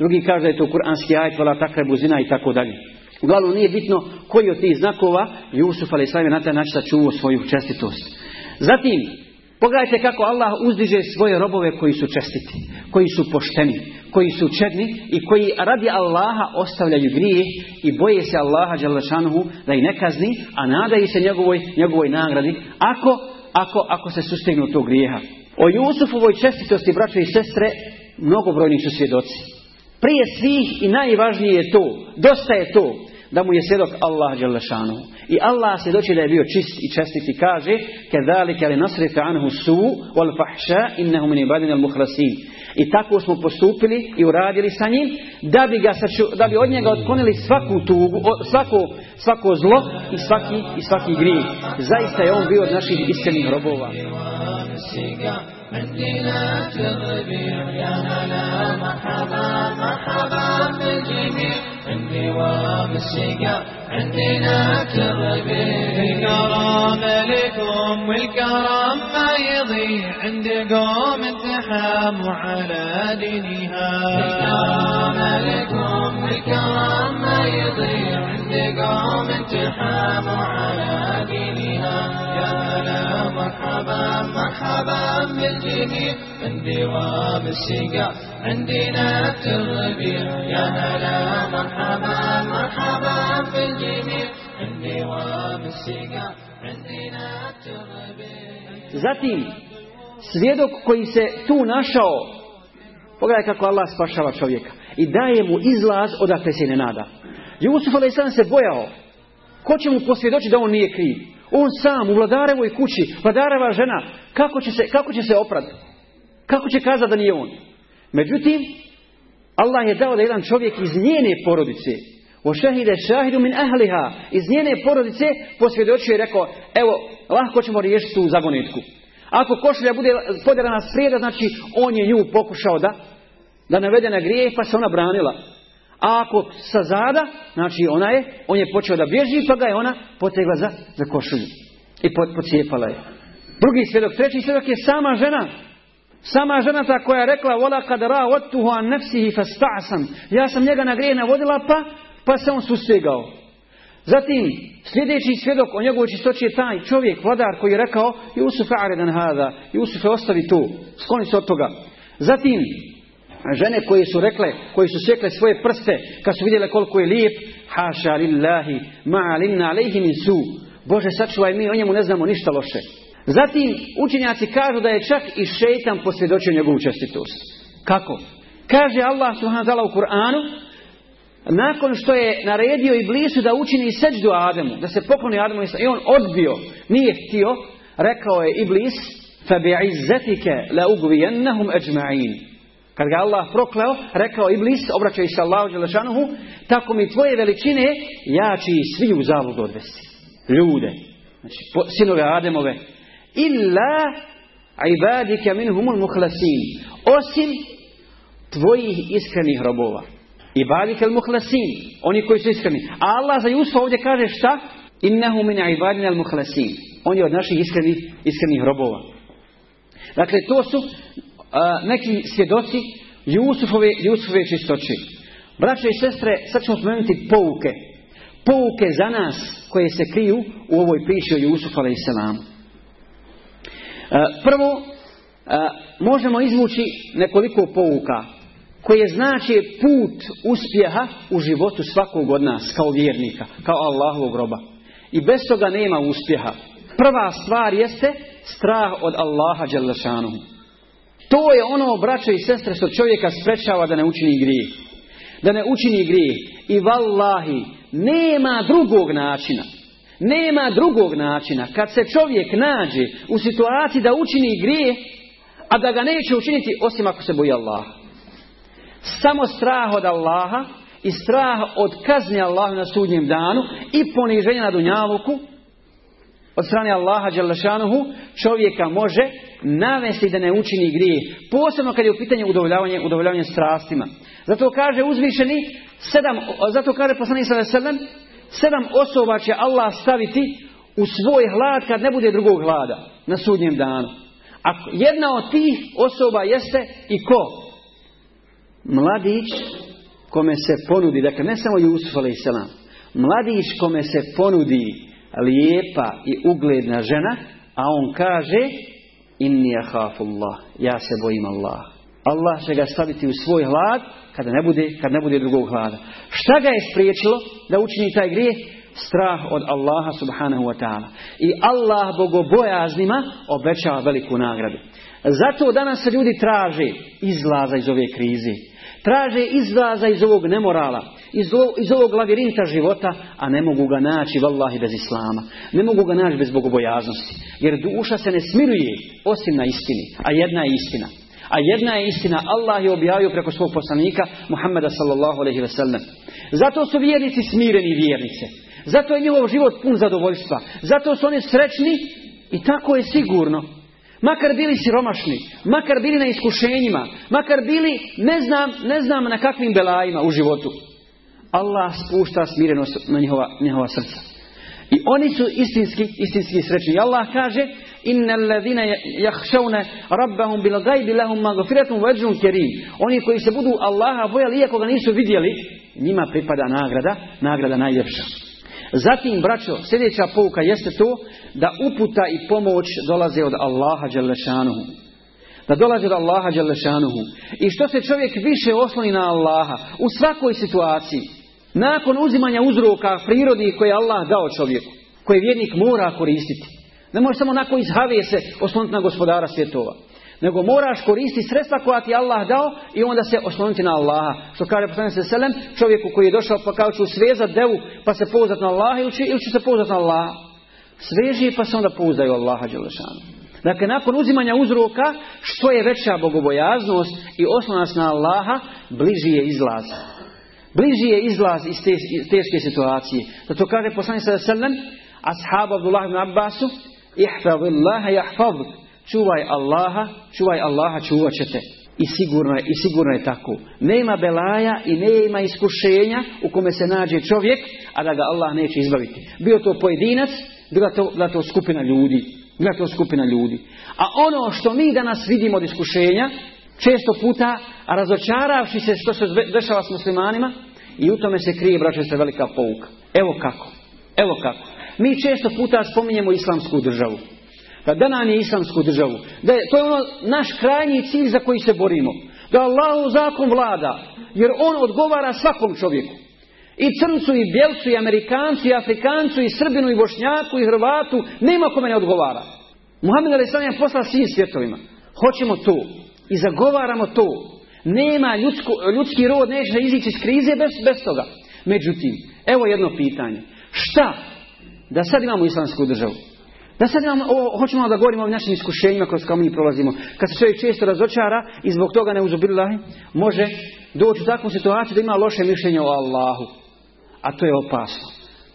Drugi kaže da je to kuranski ajet, vala takva buzina i tako dalje. Uglavnom nije bitno koji od tih znakova Jusuf ali je na taj način sačuvao svoju čestitost. Zatim, pogledajte kako Allah uzdiže svoje robove koji su čestiti, koji su pošteni, koji su čedni i koji radi Allaha ostavljaju grije i boje se Allaha Đalešanuhu da ih ne kazni, a nadaju se njegovoj, njegovoj nagradi ako, ako, ako se sustegnu tog grijeha. O Jusufovoj čestitosti, braće i sestre, mnogobrojni su svjedoci. Prije svih i najvažnije je to, dosta je to, da mu je svjedok Allah Đalešanu. I Allah se doći da je bio čist i čestit i kaže Kedalike li nasrife anhu su wal fahša innehu min ibadin al muhlasin. I tako smo postupili i uradili sa njim da bi, ga da bi od njega otklonili svaku tugu, svako, svako zlo i svaki, i svaki grij. Zaista je on bio od naših iskrenih robova. السقا من ليلة الربيع يا هلا مرحبا مرحبا بالجميع. عندي دوام السقا عندنا الربيع الكرام لكم والكرم ما يضيع عند قوم التحام وعلى دينها. الكرام لكم والكرم ما يضيع عند قوم التحام وعلى دينها. مرحبا مرحبا بالجميع من دوام السقا عندنا التربية يا هلا مرحبا مرحبا بالجميع من دوام السقا عندنا التربية Zatim, svjedok koji se tu našao, pogledaj kako Allah spašava čovjeka i daje mu izlaz odakle se ne nada. Jusuf a.s. se bojao. Ko će mu posvjedočiti da on nije kriv? On sam u vladarevoj kući, vladareva žena, kako će se, kako će se oprati? Kako će kazati da nije on? Međutim, Allah je dao da jedan čovjek iz njene porodice, o šahide šahidu min ahliha, iz njene porodice posvjedočio i rekao, evo, lahko ćemo riješiti tu zagonetku. Ako košulja bude poderana sprijeda, znači on je nju pokušao da, da navede na grijeh, pa se ona branila. A ako sa zada, znači ona je, on je počeo da bježi, pa ga je ona potegla za, za košulju. I pocijepala je. Drugi svjedok, treći svjedok je sama žena. Sama žena ta koja je rekla vola kad ra an nefsihi sam. Ja sam njega na grijeh navodila pa, pa se on susegao. Zatim, sljedeći svjedok o njegovoj čistoći je taj čovjek, vladar koji je rekao Jusuf aredan hada, Jusuf ostavi tu, skloni se od toga. Zatim, žene koje su rekle, koje su sjekle svoje prste, kad su vidjele koliko je lijep, haša lillahi, ma alimna alejhi su. Bože, sačuvaj mi, o njemu ne znamo ništa loše. Zatim, učenjaci kažu da je čak i šeitan posvjedočio njegovu čestitost. Kako? Kaže Allah subhanahu wa u Kur'anu, nakon što je naredio i blisu da učini seđdu Ademu, da se pokloni Ademu i on odbio, nije htio, rekao je Iblis, فَبِعِزَّتِكَ لَأُغْوِيَنَّهُمْ أَجْمَعِينَ kad ga Allah prokleo, rekao Iblis, obraćaj se Allahu Đelešanuhu, tako mi tvoje veličine, ja ću svi u zavodu odvesti. Ljude. Znači, sinove Ademove. Illa ibadike minhumul muhlasin. Osim tvojih iskrenih robova. Ibadike al muhlasin. Oni koji su iskreni. A Allah za Jusufa ovdje kaže šta? Innahu min ibadina al muhlasin. On je od naših iskrenih, iskrenih robova. Dakle, to su neki svjedoci Jusufove, Jusufove čistoće. Braće i sestre, sad ćemo spomenuti pouke. Pouke za nas koje se kriju u ovoj priči o Jusufu a.s. Prvo, možemo izvući nekoliko pouka koje znači put uspjeha u životu svakog od nas kao vjernika, kao Allahovog roba. I bez toga nema uspjeha. Prva stvar jeste strah od Allaha Đalešanuhu. To je ono, braćo i sestre, što čovjeka sprečava da ne učini grijeh. Da ne učini grijeh. I vallahi, nema drugog načina. Nema drugog načina. Kad se čovjek nađe u situaciji da učini grijeh, a da ga neće učiniti osim ako se boji Allaha. Samo strah od Allaha i strah od kazni Allaha na sudnjem danu i poniženja na dunjaluku od strane Allaha čovjeka može navesti da ne učini grijeh. Posebno kad je u pitanju udovoljavanje, udovoljavanje strastima. Zato kaže uzvišeni, sedam, zato kaže poslanik sedam, sedam osoba će Allah staviti u svoj hlad kad ne bude drugog hlada na sudnjem danu. A jedna od tih osoba jeste i ko? Mladić kome se ponudi, dakle ne samo Jusuf a.s. Mladić kome se ponudi lijepa i ugledna žena, a on kaže inni ahafullah, ja se bojim Allah. Allah će ga staviti u svoj hlad kada ne bude, kad ne bude drugog hlada. Šta ga je spriječilo da učini taj grijeh? Strah od Allaha subhanahu wa ta'ala. I Allah bogobojaznima obećava veliku nagradu. Zato danas ljudi traže izlaza iz ove krize. Traže izlaza iz ovog nemorala, iz, iz ovog lavirinta života, a ne mogu ga naći vallahi bez islama. Ne mogu ga naći bez bogobojaznosti. Jer duša se ne smiruje osim na istini. A jedna je istina. A jedna je istina. Allah je objavio preko svog poslanika Muhammeda sallallahu alaihi ve sellem. Zato su vjernici smireni vjernice. Zato je njihov život pun zadovoljstva. Zato su oni srećni i tako je sigurno. Makar bili siromašni, makar bili na iskušenjima, makar bili ne znam, ne znam na kakvim belajima u životu. Allah spušta smirenost na njihova, njihova srca. I oni su istinski, istinski srećni. I Allah kaže Inna alladhina yakhshawna rabbahum bil ghaibi lahum maghfiratun wa ajrun karim. Oni koji se budu Allaha bojali iako ga nisu vidjeli, njima pripada nagrada, nagrada najljepša. Zatim, braćo, sljedeća pouka jeste to da uputa i pomoć dolaze od Allaha Đalešanuhu. Da dolaze od Allaha Đalešanuhu. I što se čovjek više osloni na Allaha u svakoj situaciji, nakon uzimanja uzroka prirodnih koje je Allah dao čovjeku, koje vjernik mora koristiti. Ne može samo onako iz se osloniti na gospodara svjetova. Nego moraš koristiti sredstva koja ti Allah dao i onda se osloniti na Allaha. Što kaže poslanik se selem, čovjeku koji je došao pa kao ću svezat devu pa se pouzati na Allaha ili će, se pouzati na Allaha. Sveži pa se onda pouzdaju Allaha Đelešanu. Dakle, nakon uzimanja uzroka, što je veća bogobojaznost i oslonac na Allaha, bliži je izlaz. Bliži je izlaz iz te teške situacije. Zato kaže poslanik se selem, ashab Abdullah ibn Abbasu, ihfazillaha jahfazuk čuvaj Allaha, čuvaj Allaha, čuvat ćete. I sigurno je, i sigurno je tako. Nema belaja i nema iskušenja u kome se nađe čovjek, a da ga Allah neće izbaviti. Bio to pojedinac, bila to, bila to skupina ljudi. Bila to skupina ljudi. A ono što mi danas vidimo od iskušenja, često puta razočaravši se što se dešava s muslimanima, i u tome se krije, braće, se velika pouka. Evo kako. Evo kako. Mi često puta spominjemo islamsku državu da nam je islamsku državu. Da je, to je ono naš krajnji cilj za koji se borimo. Da Allah zakon vlada. Jer on odgovara svakom čovjeku. I crncu, i bjelcu, i amerikancu, i afrikancu, i srbinu, i bošnjaku, i hrvatu. Nema kome ne odgovara. Muhammed Ali je poslao svim svjetovima. Hoćemo to. I zagovaramo to. Nema ljudsko, ljudski rod neće izići iz krize bez, bez toga. Međutim, evo jedno pitanje. Šta da sad imamo islamsku državu? Da sad imamo, ovo, hoćemo da govorimo o našim iskušenjima kroz kao mi prolazimo. Kad se čovjek često razočara i zbog toga ne uzubilahi, može doći u takvu situaciju da ima loše mišljenje o Allahu. A to je opasno.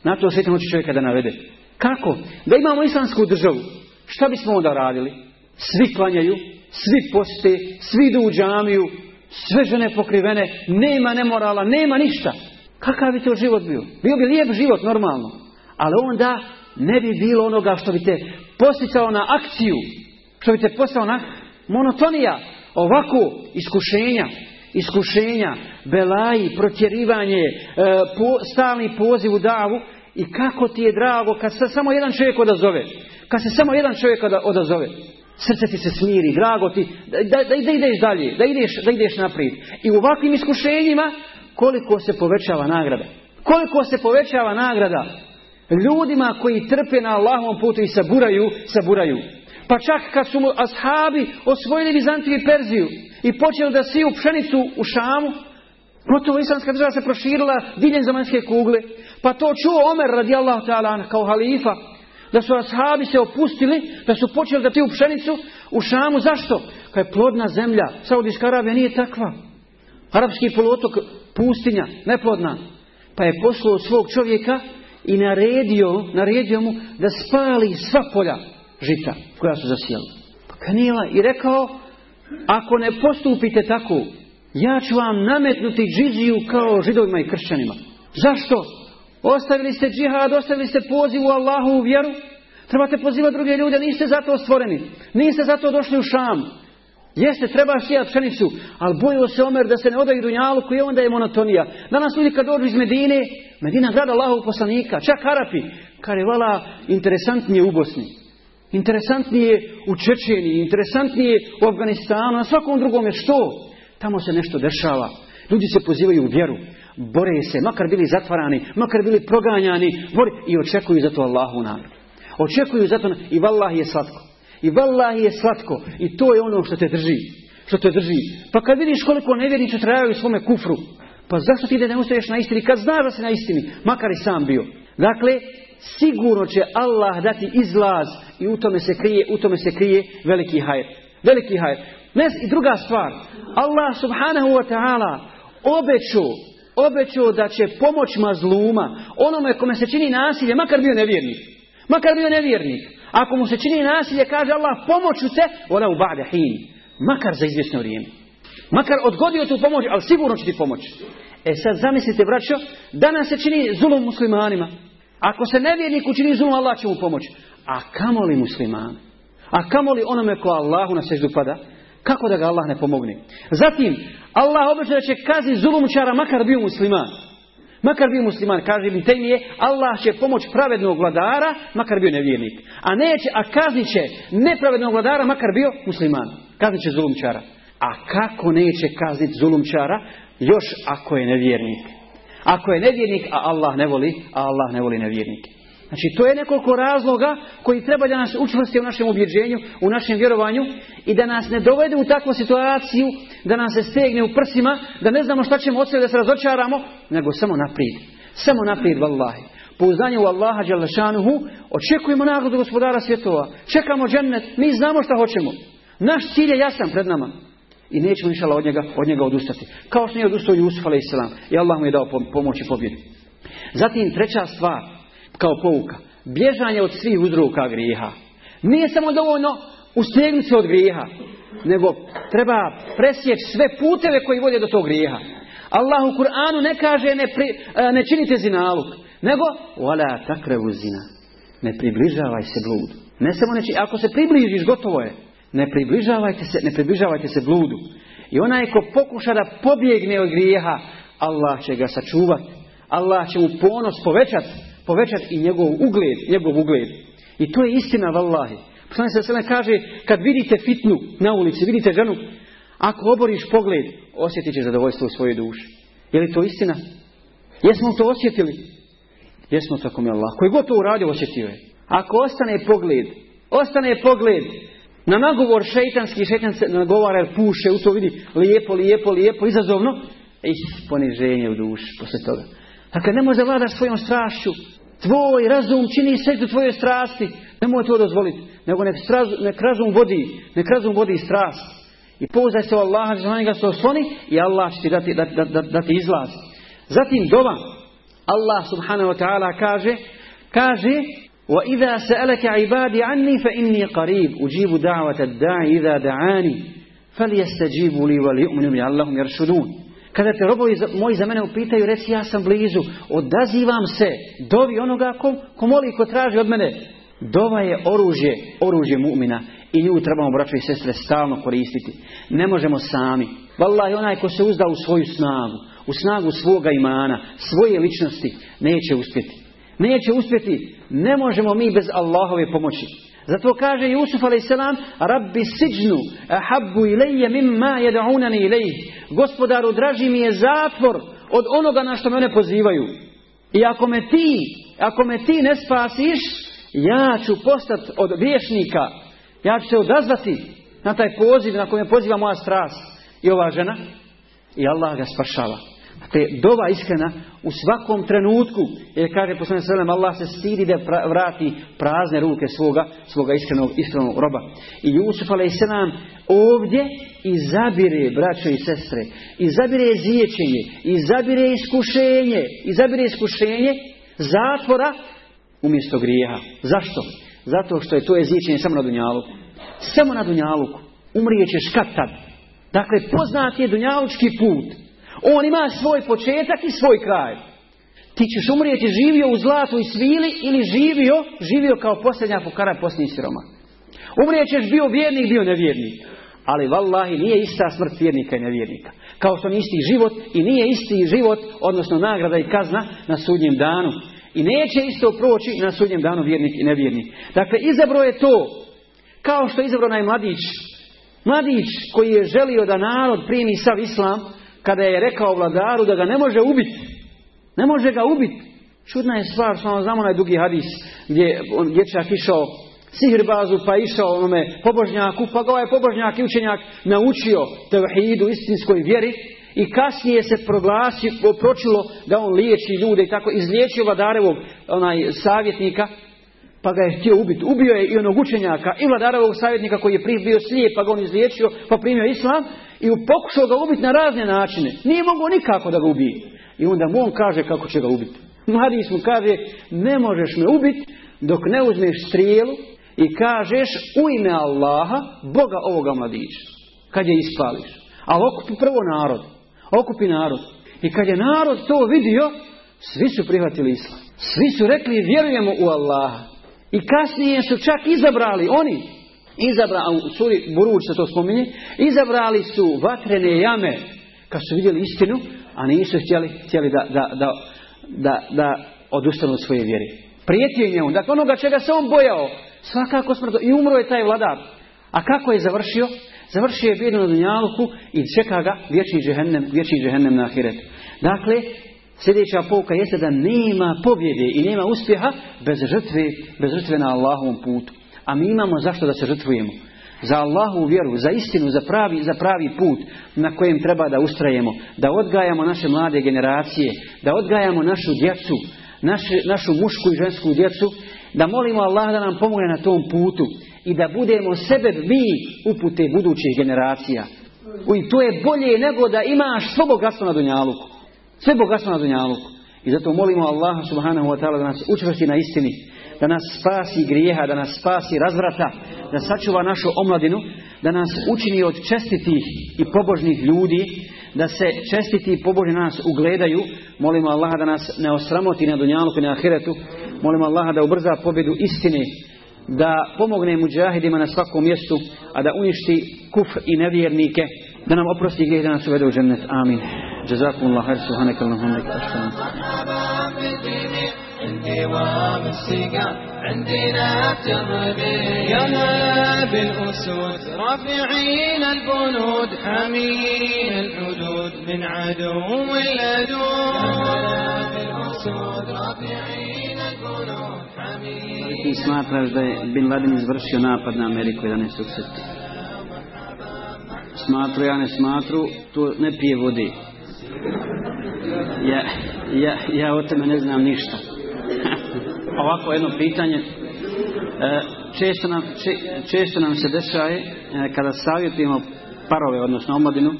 Na to svjetom hoće čovjeka da navede. Kako? Da imamo islamsku državu. Šta bismo onda radili? Svi klanjaju, svi poste, svi idu u džamiju, sve žene pokrivene, nema nemorala, nema ništa. Kakav bi to život bio? Bio bi lijep život, normalno. Ali onda ne bi bilo onoga što bi te posticalo na akciju, što bi te postao na monotonija, ovako iskušenja, iskušenja, belaji, protjerivanje, e, stalni poziv u davu i kako ti je drago kad se samo jedan čovjek odazove, kad se samo jedan čovjek odazove, srce ti se smiri, drago ti, da, da, da ideš dalje, da ideš, da ideš naprijed. I u ovakvim iskušenjima koliko se povećava nagrada. Koliko se povećava nagrada ljudima koji trpe na Allahovom putu i saburaju, saburaju. Pa čak kad su mu ashabi osvojili Vizantiju i Perziju i počeli da siju pšenicu u Šamu, gotovo islamska država se proširila diljem zemaljske kugle. Pa to čuo Omer radijallahu ta'ala kao halifa, da su ashabi se opustili, da su počeli da tiju pšenicu u Šamu. Zašto? Kad je plodna zemlja, Saudijska Arabija nije takva. Arapski poluotok, pustinja, neplodna. Pa je poslao svog čovjeka i naredio, naredio mu da spali sva polja žita koja su zasijali. Pa kanila i rekao, ako ne postupite tako, ja ću vam nametnuti džiziju kao židovima i kršćanima. Zašto? Ostavili ste džihad, ostavili ste poziv u Allahu u vjeru. Trebate pozivati druge ljude, niste zato stvoreni. Niste zato došli u šam. Jeste, treba sijati pšenicu, ali bojio se Omer da se ne odaju dunjalu koji onda je monotonija. Danas ljudi kad dođu iz Medine, Medina grada Allahu poslanika, čak Arapi, kar je vala interesantnije u Bosni. Interesantnije u Čečeni, interesantnije u Afganistanu, na svakom drugom je što? Tamo se nešto dešava. Ljudi se pozivaju u vjeru, bore se, makar bili zatvarani, makar bili proganjani, bore i očekuju za to Allahu nagradu. Očekuju za to i vallahi je slatko. I vallahi je slatko. I to je ono što te drži. Što te drži. Pa kad vidiš koliko nevjernici trajaju svome kufru. Pa zašto ti ne ustaješ na istini? Kad znaš da si na istini. Makar i sam bio. Dakle, sigurno će Allah dati izlaz. I u tome se krije, u tome se krije veliki hajr. Veliki hajr. Ne, I druga stvar. Allah subhanahu wa ta'ala obećao obećao da će pomoć mazluma onome kome se čini nasilje, makar bio nevjernik. Makar bio nevjernik. Ako mu se čini nasilje, kaže Allah, pomoću te, ona u ba'de hin. Makar za izvjesno vrijeme. Makar odgodio tu pomoć, ali sigurno će ti pomoći. E sad zamislite, braćo, danas se čini zulum muslimanima. Ako se nevjernik učini zulum, Allah će mu pomoći. A kamoli musliman? A kamoli onome ko Allahu na seždu pada? Kako da ga Allah ne pomogne? Zatim, Allah obeća da će kazi zulumčara makar bio musliman. Makar bio musliman, kaže mi je, Allah će pomoć pravednog vladara, makar bio nevjernik. A neće, a kaznit će nepravednog vladara, makar bio musliman. Kaznit će zulumčara. A kako neće kazniti zulumčara? Još ako je nevjernik. Ako je nevjernik, a Allah ne voli, a Allah ne voli nevjernike. Znači to je nekoliko razloga koji treba da nas učvrsti u našem ubjeđenju, u našem vjerovanju i da nas ne dovede u takvu situaciju, da nas se stegne u prsima, da ne znamo šta ćemo od da se razočaramo, nego samo naprijed. Samo naprijed, vallahi. Pouzdanje u Allaha Đalešanuhu, očekujemo nagradu gospodara svjetova, čekamo džennet, mi znamo šta hoćemo. Naš cilj je jasan pred nama. I nećemo inšala od njega, od njega odustati. Kao što nije odustao Jusuf a.s. I Allah mu je dao pomoć i pobjedu. Zatim treća stvar, kao pouka. Bježanje od svih uzroka grijeha. Nije samo dovoljno ustegnuti se od grijeha, nego treba presjeći sve puteve koji vode do tog grijeha. Allah u Kur'anu ne kaže ne, pri, e, ne činite zinaluk, nego wala takrevu zina. Ne približavaj se bludu. Ne samo neći, ako se približiš, gotovo je. Ne približavajte se, ne približavajte se bludu. I onaj ko pokuša da pobjegne od grijeha, Allah će ga sačuvati. Allah će mu ponos povećati, povećati i njegov ugled, njegov ugled. I to je istina, vallahi. Poslanik se sve kaže, kad vidite fitnu na ulici, vidite ženu, ako oboriš pogled, osjetit će zadovoljstvo u svojoj duši. Je li to istina? Jesmo to osjetili? Jesmo tako mi Allah. Koji god to uradio, osjetio je. Ako ostane pogled, ostane pogled na nagovor šeitanski, šeitan se nagovara jer puše, u to vidi lijepo, lijepo, lijepo, izazovno. I poniženje u duši posle toga. Dakle, ne može vladaš svojom strašću. Tvoj razum čini do tvoje strasti. Nemoj to dozvoliti. Nego nek, nek razum vodi, nek razum vodi strast. I pouzdaj se u Allaha, za ga se osloni i Allah će ti dati, dati, dati, dati izlaz. Zatim dova. Allah subhanahu wa ta'ala kaže, kaže وإذا سألك عبادي عني فإني قريب أجيب دعوة الداعي إذا دعاني فليستجيبوا لي وليؤمنوا لعلهم يرشدون Kada te robovi moji za mene upitaju, reci ja sam blizu, odazivam se, dovi onoga ko, ko moli, ko traži od mene. Dova je oružje, oružje mu'mina i nju trebamo, braćo i sestre, stalno koristiti. Ne možemo sami. Wallahi, onaj ko se uzda u svoju snagu, u snagu svoga imana, svoje ličnosti, neće uspjeti. Neće uspjeti. Ne možemo mi bez Allahove pomoći. Zato kaže Jusuf a.s. Rabbi siđnu ahabbu ilaje mimma jed'unani ilajih. Gospodaru, draži mi je zatvor od onoga na što me one pozivaju. I ako me ti, ako me ti ne spasiš, ja ću postati od vješnika. Ja ću se odazvati na taj poziv na kojem poziva moja strast. I ova žena. I Allah ga spašava. Te dova iskrena u svakom trenutku. Jer kaže poslanik sallam Allah se stidi da vrati prazne ruke svoga, svoga iskrenog, iskrenog roba. I Jusuf a.s. ovdje izabire, braćo i sestre, izabire ziječenje, izabire iskušenje, izabire iskušenje zatvora umjesto grijeha. Zašto? Zato što je to je ziječenje samo na Dunjaluku. Samo na Dunjaluku. Umrijećeš kad tad. Dakle, poznat je Dunjalučki put. On ima svoj početak i svoj kraj. Ti ćeš umrijeti živio u zlatu i svili ili živio, živio kao posljednja fukara posljednji siroma. Umrijećeš bio vjernik, bio nevjernik. Ali vallahi nije ista smrt vjernika i nevjernika. Kao što nije isti život i nije isti život, odnosno nagrada i kazna na sudnjem danu. I neće isto proći na sudnjem danu vjernik i nevjernik. Dakle, izabro je to kao što je izabro najmladić. Mladić koji je želio da narod primi sav islam, kada je rekao vladaru da ga ne može ubiti. Ne može ga ubiti. Čudna je stvar, samo znamo onaj dugi hadis gdje on dječak išao sihirbazu pa išao onome pobožnjaku, pa ga ovaj pobožnjak i učenjak naučio tevhidu, istinskoj vjeri i kasnije se proglasio, pročilo da on liječi ljude i tako izliječio vladarevog onaj savjetnika pa ga je htio ubiti. Ubio je i onog učenjaka i vladarovog savjetnika koji je bio slijep pa ga on izliječio pa primio islam i pokušao ga ubiti na razne načine. Nije mogao nikako da ga ubije. I onda mu on kaže kako će ga ubiti. Mladić mu kaže ne možeš me ubiti dok ne uzmeš strijelu i kažeš u ime Allaha Boga ovoga mladića. Kad je ispališ. Ali okupi prvo narod. Okupi narod. I kad je narod to vidio, svi su prihvatili islam. Svi su rekli vjerujemo u Allaha. I kasnije su čak izabrali oni. Izabrali, u suri Buruć se to spominje, izabrali su vatrene jame kad su vidjeli istinu, a nisu htjeli, htjeli da, da, da, da, da odustanu od svoje vjere. Prijetio je njemu. Dakle, onoga čega se on bojao, svakako smrto. I umro je taj vladar. A kako je završio? Završio je bijedno na Dunjaluku i čeka ga vječni džehennem, vječni džehennem na Ahiretu. Dakle, sljedeća pouka jeste da nema pobjede i nema uspjeha bez žrtve, bez žrtve na Allahovom putu. A mi imamo zašto da se žrtvujemo. Za Allahu vjeru, za istinu, za pravi, za pravi put na kojem treba da ustrajemo. Da odgajamo naše mlade generacije, da odgajamo našu djecu, naše, našu mušku i žensku djecu, da molimo Allah da nam pomogne na tom putu i da budemo sebe vi upute budućih generacija. I to je bolje nego da imaš svo bogatstvo na Dunjaluku. Sve bogatstvo na Dunjaluku. I zato molimo Allaha subhanahu wa ta'ala da nas učvrsti na istini, da nas spasi grijeha, da nas spasi razvrata, da sačuva našu omladinu, da nas učini od čestitih i pobožnih ljudi, da se čestiti i pobožni nas ugledaju. Molimo Allaha da nas ne osramoti na dunjalu i na ahiretu. Molimo Allaha da ubrza pobjedu istine, da pomogne muđahidima na svakom mjestu, a da uništi kuf i nevjernike, da nam oprosti grijeh da nas uvede u džennet. Amin. Jazakumullah, عندي وام السقا عندنا التربية يا هلا بالأسود رافعين البنود حامين الحدود من عدو اللدود يا هلا بالأسود رافعين البنود حامين Ti smatraš da je Bin Laden izvršio napad na Ameriku 11. srpnja? Smatru, ja ne smatru, to ne pije vode. Ja, ja, ja o tome ne znam ništa. Ovako jedno pitanje. Često nam, če- često nam se dešaje kada savjetujemo parove, odnosno omladinu,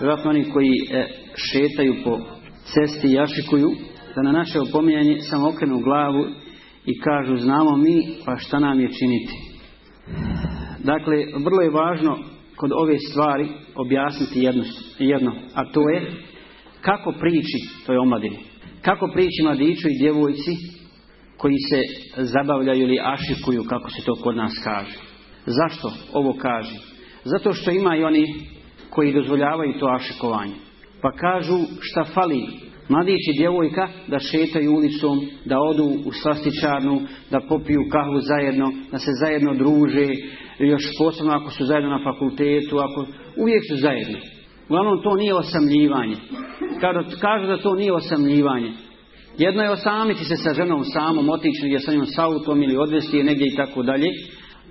vjerojatno oni koji e, šetaju po cesti i jašikuju, da na naše opominjanje samo okrenu glavu i kažu znamo mi pa šta nam je činiti. Dakle, vrlo je važno kod ove stvari objasniti jedno, jedno a to je kako prići toj omladini. Kako prići mladiću i djevojci koji se zabavljaju ili ašikuju, kako se to kod nas kaže. Zašto ovo kaže? Zato što ima i oni koji dozvoljavaju to ašikovanje. Pa kažu šta fali mladić i djevojka da šetaju ulicom, da odu u slastičarnu, da popiju kahvu zajedno, da se zajedno druže, još posebno ako su zajedno na fakultetu, ako uvijek su zajedno. Uglavnom to nije osamljivanje. Kažu, kažu da to nije osamljivanje. Jedno je osamiti se sa ženom samom, otići negdje sa njom s autom ili odvesti je negdje i tako dalje,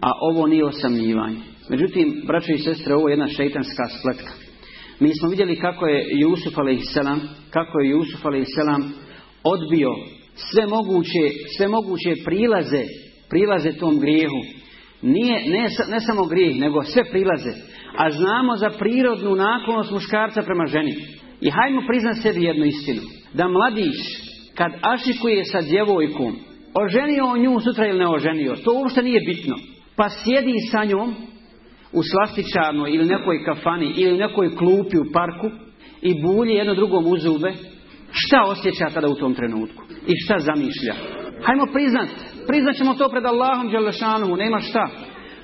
a ovo nije osamljivanje. Međutim, braćo i sestre, ovo je jedna šeitanska spletka. Mi smo vidjeli kako je Jusuf a.s. kako je Jusuf a.s. odbio sve moguće, sve moguće prilaze, prilaze tom grijehu. Nije, ne, ne samo grijeh, nego sve prilaze. A znamo za prirodnu naklonost muškarca prema ženi. I hajmo priznat sebi jednu istinu. Da mladić, kad ašikuje sa djevojkom, oženio on nju sutra ili ne oženio, to uopšte nije bitno. Pa sjedi sa njom u slastičarnoj ili nekoj kafani ili nekoj klupi u parku i bulje jedno drugom u zube, šta osjeća tada u tom trenutku? I šta zamišlja? Hajmo priznat, priznat ćemo to pred Allahom Đelešanuhu, nema šta.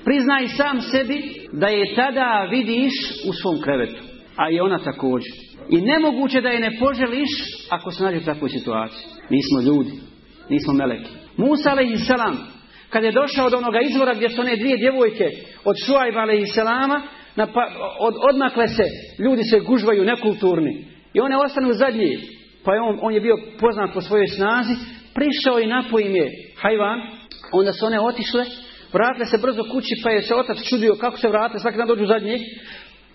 Priznaj sam sebi da je tada vidiš u svom krevetu, a i ona također. I nemoguće da je ne poželiš ako se nađe u takvoj situaciji. Nismo ljudi, nismo meleki. Musa a.s. kad je došao do onoga izvora gdje su one dvije djevojke od Šuajba a.s. Pa, od, odmakle se, ljudi se gužvaju nekulturni. I one ostanu zadnji. Pa je on, on je bio poznat po svojoj snazi. Prišao i napoj im je hajvan. Onda su one otišle. Vratile se brzo kući pa je se otac čudio kako se vratile. Svaki dan dođu zadnji.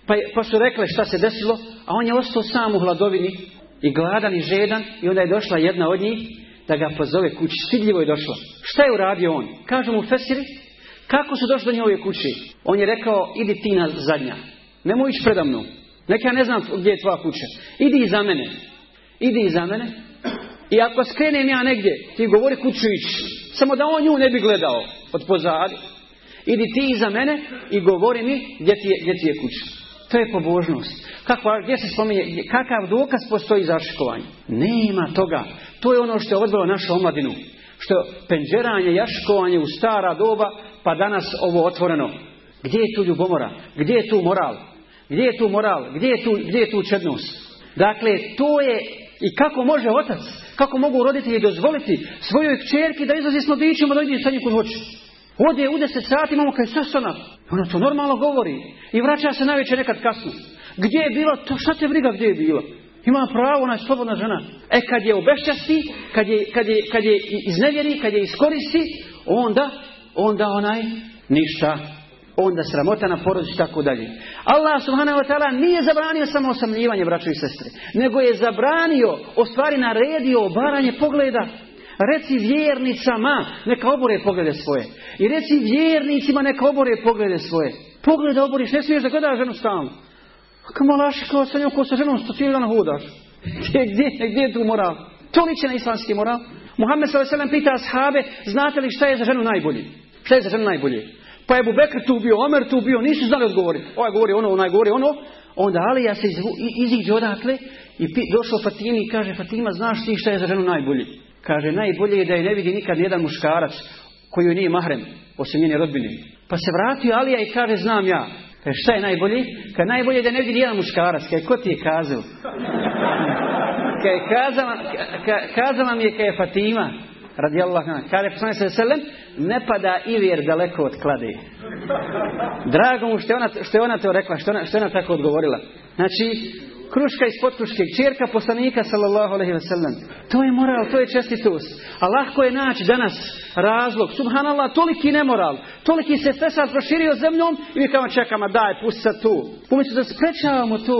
Pa, pa su rekle šta se desilo. A on je ostao sam u hladovini. I gladan i žedan. I onda je došla jedna od njih da ga pozove kući. Stidljivo je došla. Šta je uradio on? Kažu mu Fesiri. Kako su došli do njove kući? On je rekao, idi ti na zadnja. Nemoj ići predamno. Neka ja ne znam gdje je tvoja kuća. Idi iza mene. Idi iza mene. I ako skrenem ja negdje, ti govori kuću ići. Samo da on nju ne bi gledao od pozadi. Idi ti iza mene i govori mi gdje ti je, gdje ti je kuća. To je pobožnost. Kakva, gdje se spominje, kakav dokaz postoji za jaškovanje? Nema toga. To je ono što je odvelo našu omladinu. Što je penđeranje, jaškovanje u stara doba, pa danas ovo otvoreno. Gdje je tu ljubomora? Gdje je tu moral? Gdje je tu moral? Gdje je tu, gdje je tu čednost? Dakle, to je i kako može otac, kako mogu roditelji dozvoliti svojoj kćerki da izlazi s mladićima da ide sa njim kod hoće. Ode u deset sati, imamo kaj sastana. Ona to normalno govori. I vraća se najveće nekad kasno. Gdje je bila? To šta te briga gdje je bila? Ima pravo, ona je slobodna žena. E kad je obešćasti, kad je, kad je, kad je iznevjeri, kad je iskoristi, onda, onda onaj ništa onda sramota na porodicu i tako dalje. Allah subhanahu wa ta'ala nije zabranio samo osamljivanje, braćo i sestre, nego je zabranio, o stvari naredio obaranje pogleda. Reci vjernicama, neka obore poglede svoje. I reci vjernicima, neka obore poglede svoje. Pogleda oboriš, ne smiješ da gledaš ženu stalno. Kako laši kao sa njom, kao sa ženom, sto cijeli dan hodaš. Gdje, gdje, gdje je tu moral? To liče na islamski moral. Muhammed s.a.v. pita ashabe, znate li šta je za ženu najbolji? Šta je za ženu najbolje? Pa je Bubekr tu bio, Omer tu bio, nisu znali odgovoriti. Ovaj govori ono, onaj govori ono. Onda Alija se iziđe odatle i došao Fatimi i kaže Fatima, znaš ti šta je za ženu najbolji? Kaže, najbolje je da je ne vidi nikad jedan muškarac koji joj nije mahrem, osim njene rodbine. Pa se vratio Alija i kaže, znam ja. Kaže, šta je najbolji? Kaže, najbolje je da ne vidi jedan muškarac. Kaže, ko ti je kazao? Kaže, kazala, ka, kazala mi je kaže Fatima, radi Allah, kaže poslanik se selem, ne pada ivjer daleko od klade. Drago mu što je ona, što je ona to rekla, što, ona, što je ona tako odgovorila. Znači, kruška ispod kruške, čerka poslanika sallallahu alaihi sellem. To je moral, to je čestitost. A lahko je naći danas razlog. Subhanallah, toliki nemoral, toliki se fesad proširio zemljom i mi kao čekamo, daj, pusti sad tu. Umjesto da sprečavamo to,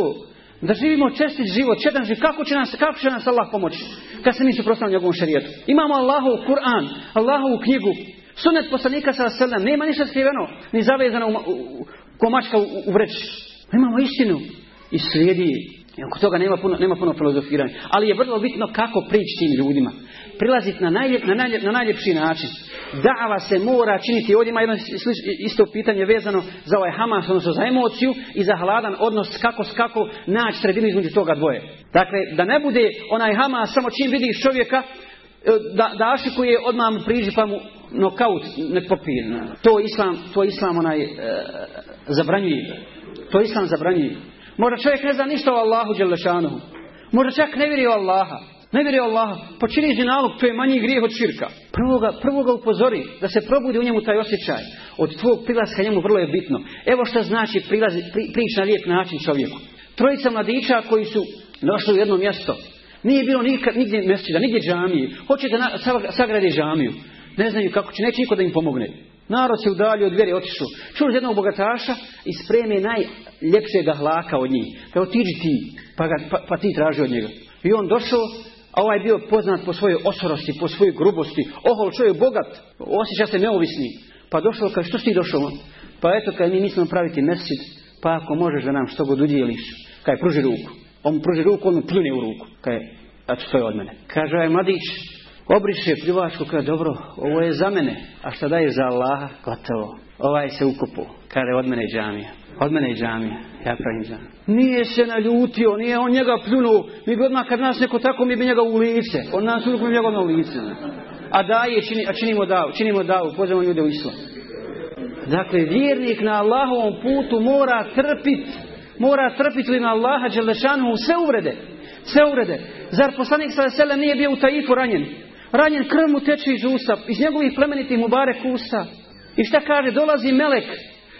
da živimo čestit život, četan život, kako će nas, kako će nas Allah pomoći? Kad se mi suprotstavimo njegovom šarijetu. Imamo Allahu Kur'an, Allahu knjigu, sunet poslanika sa sallam, nema ništa skriveno, ni zavezano u, u, komačka u, u vreći. Imamo istinu i slijedi i oko toga nema puno, nema puno filozofiranja. Ali je vrlo bitno kako prići tim ljudima. Prilaziti na, najljep, na, najljep, na najljepši način. Dava se mora činiti. Ovdje ima jedno isto pitanje vezano za ovaj Hamas, odnosno za emociju i za hladan odnos kako kako naći sredinu između toga dvoje. Dakle, da ne bude onaj Hamas samo čim vidiš čovjeka da, da ašikuje odmah mu priđi pa mu nokaut ne popije. To islam, to islam onaj e, zabranjuje. To islam zabranjuje. Možda čovjek ne zna ništa o Allahu Đelešanu. Možda čak ne vjeruje u Allaha. Ne vjeruje u Allaha. Počini zinalog, to je manji grijeh od širka. Prvo ga, prvo ga upozori da se probudi u njemu taj osjećaj. Od tvog prilaska njemu vrlo je bitno. Evo što znači prilazi, pri, prič na lijep način čovjeku. Trojica mladića koji su došli u jedno mjesto. Nije bilo nikad, nigdje mjesečida, nigdje džamije. Hoće da sagradi džamiju. Ne znaju kako će, neće niko da im pomogne. Narod se udalio od vjere otišao. Čuli jednog bogataša i spreme najljepšega hlaka od njih. Kao tiđi ti, pa, ga, pa, pa ti traži od njega. I on došao, a ovaj bio poznat po svojoj osorosti, po svojoj grubosti. Ohol čovjek bogat, osjeća se neovisni. Pa došao, kaže, što si ti došao? Pa eto, kad mi mislimo praviti mesčid, pa ako možeš da nam što god udjeliš, kaj pruži ruku. On pruži ruku, on pljune u ruku. Kaj, a to je od mene. Kaže, aj mladić, obriše pljuvačku, kaže, dobro, ovo je za mene, a šta daješ za Allaha, gotovo. Ovaj se ukupu, kaže, od mene je džamija. Od mene je džamija, ja pravim džamiju. Nije se naljutio, nije on njega pljunuo, mi bi odmah kad nas neko tako, mi bi njega u lice. On nas uvijek njega na lice. A daje, čini, a činimo davu, činimo davu, pozivamo ljude u islam. Dakle, vjernik na Allahovom putu mora trpit, mora trpiti li na Allaha Đelešanu sve uvrede. Sve uvrede. Zar poslanik sa nije bio u Taifu ranjen? Ranjen krv mu teče iz usta, iz njegovih plemenitih mubarek usta. I šta kaže, dolazi melek,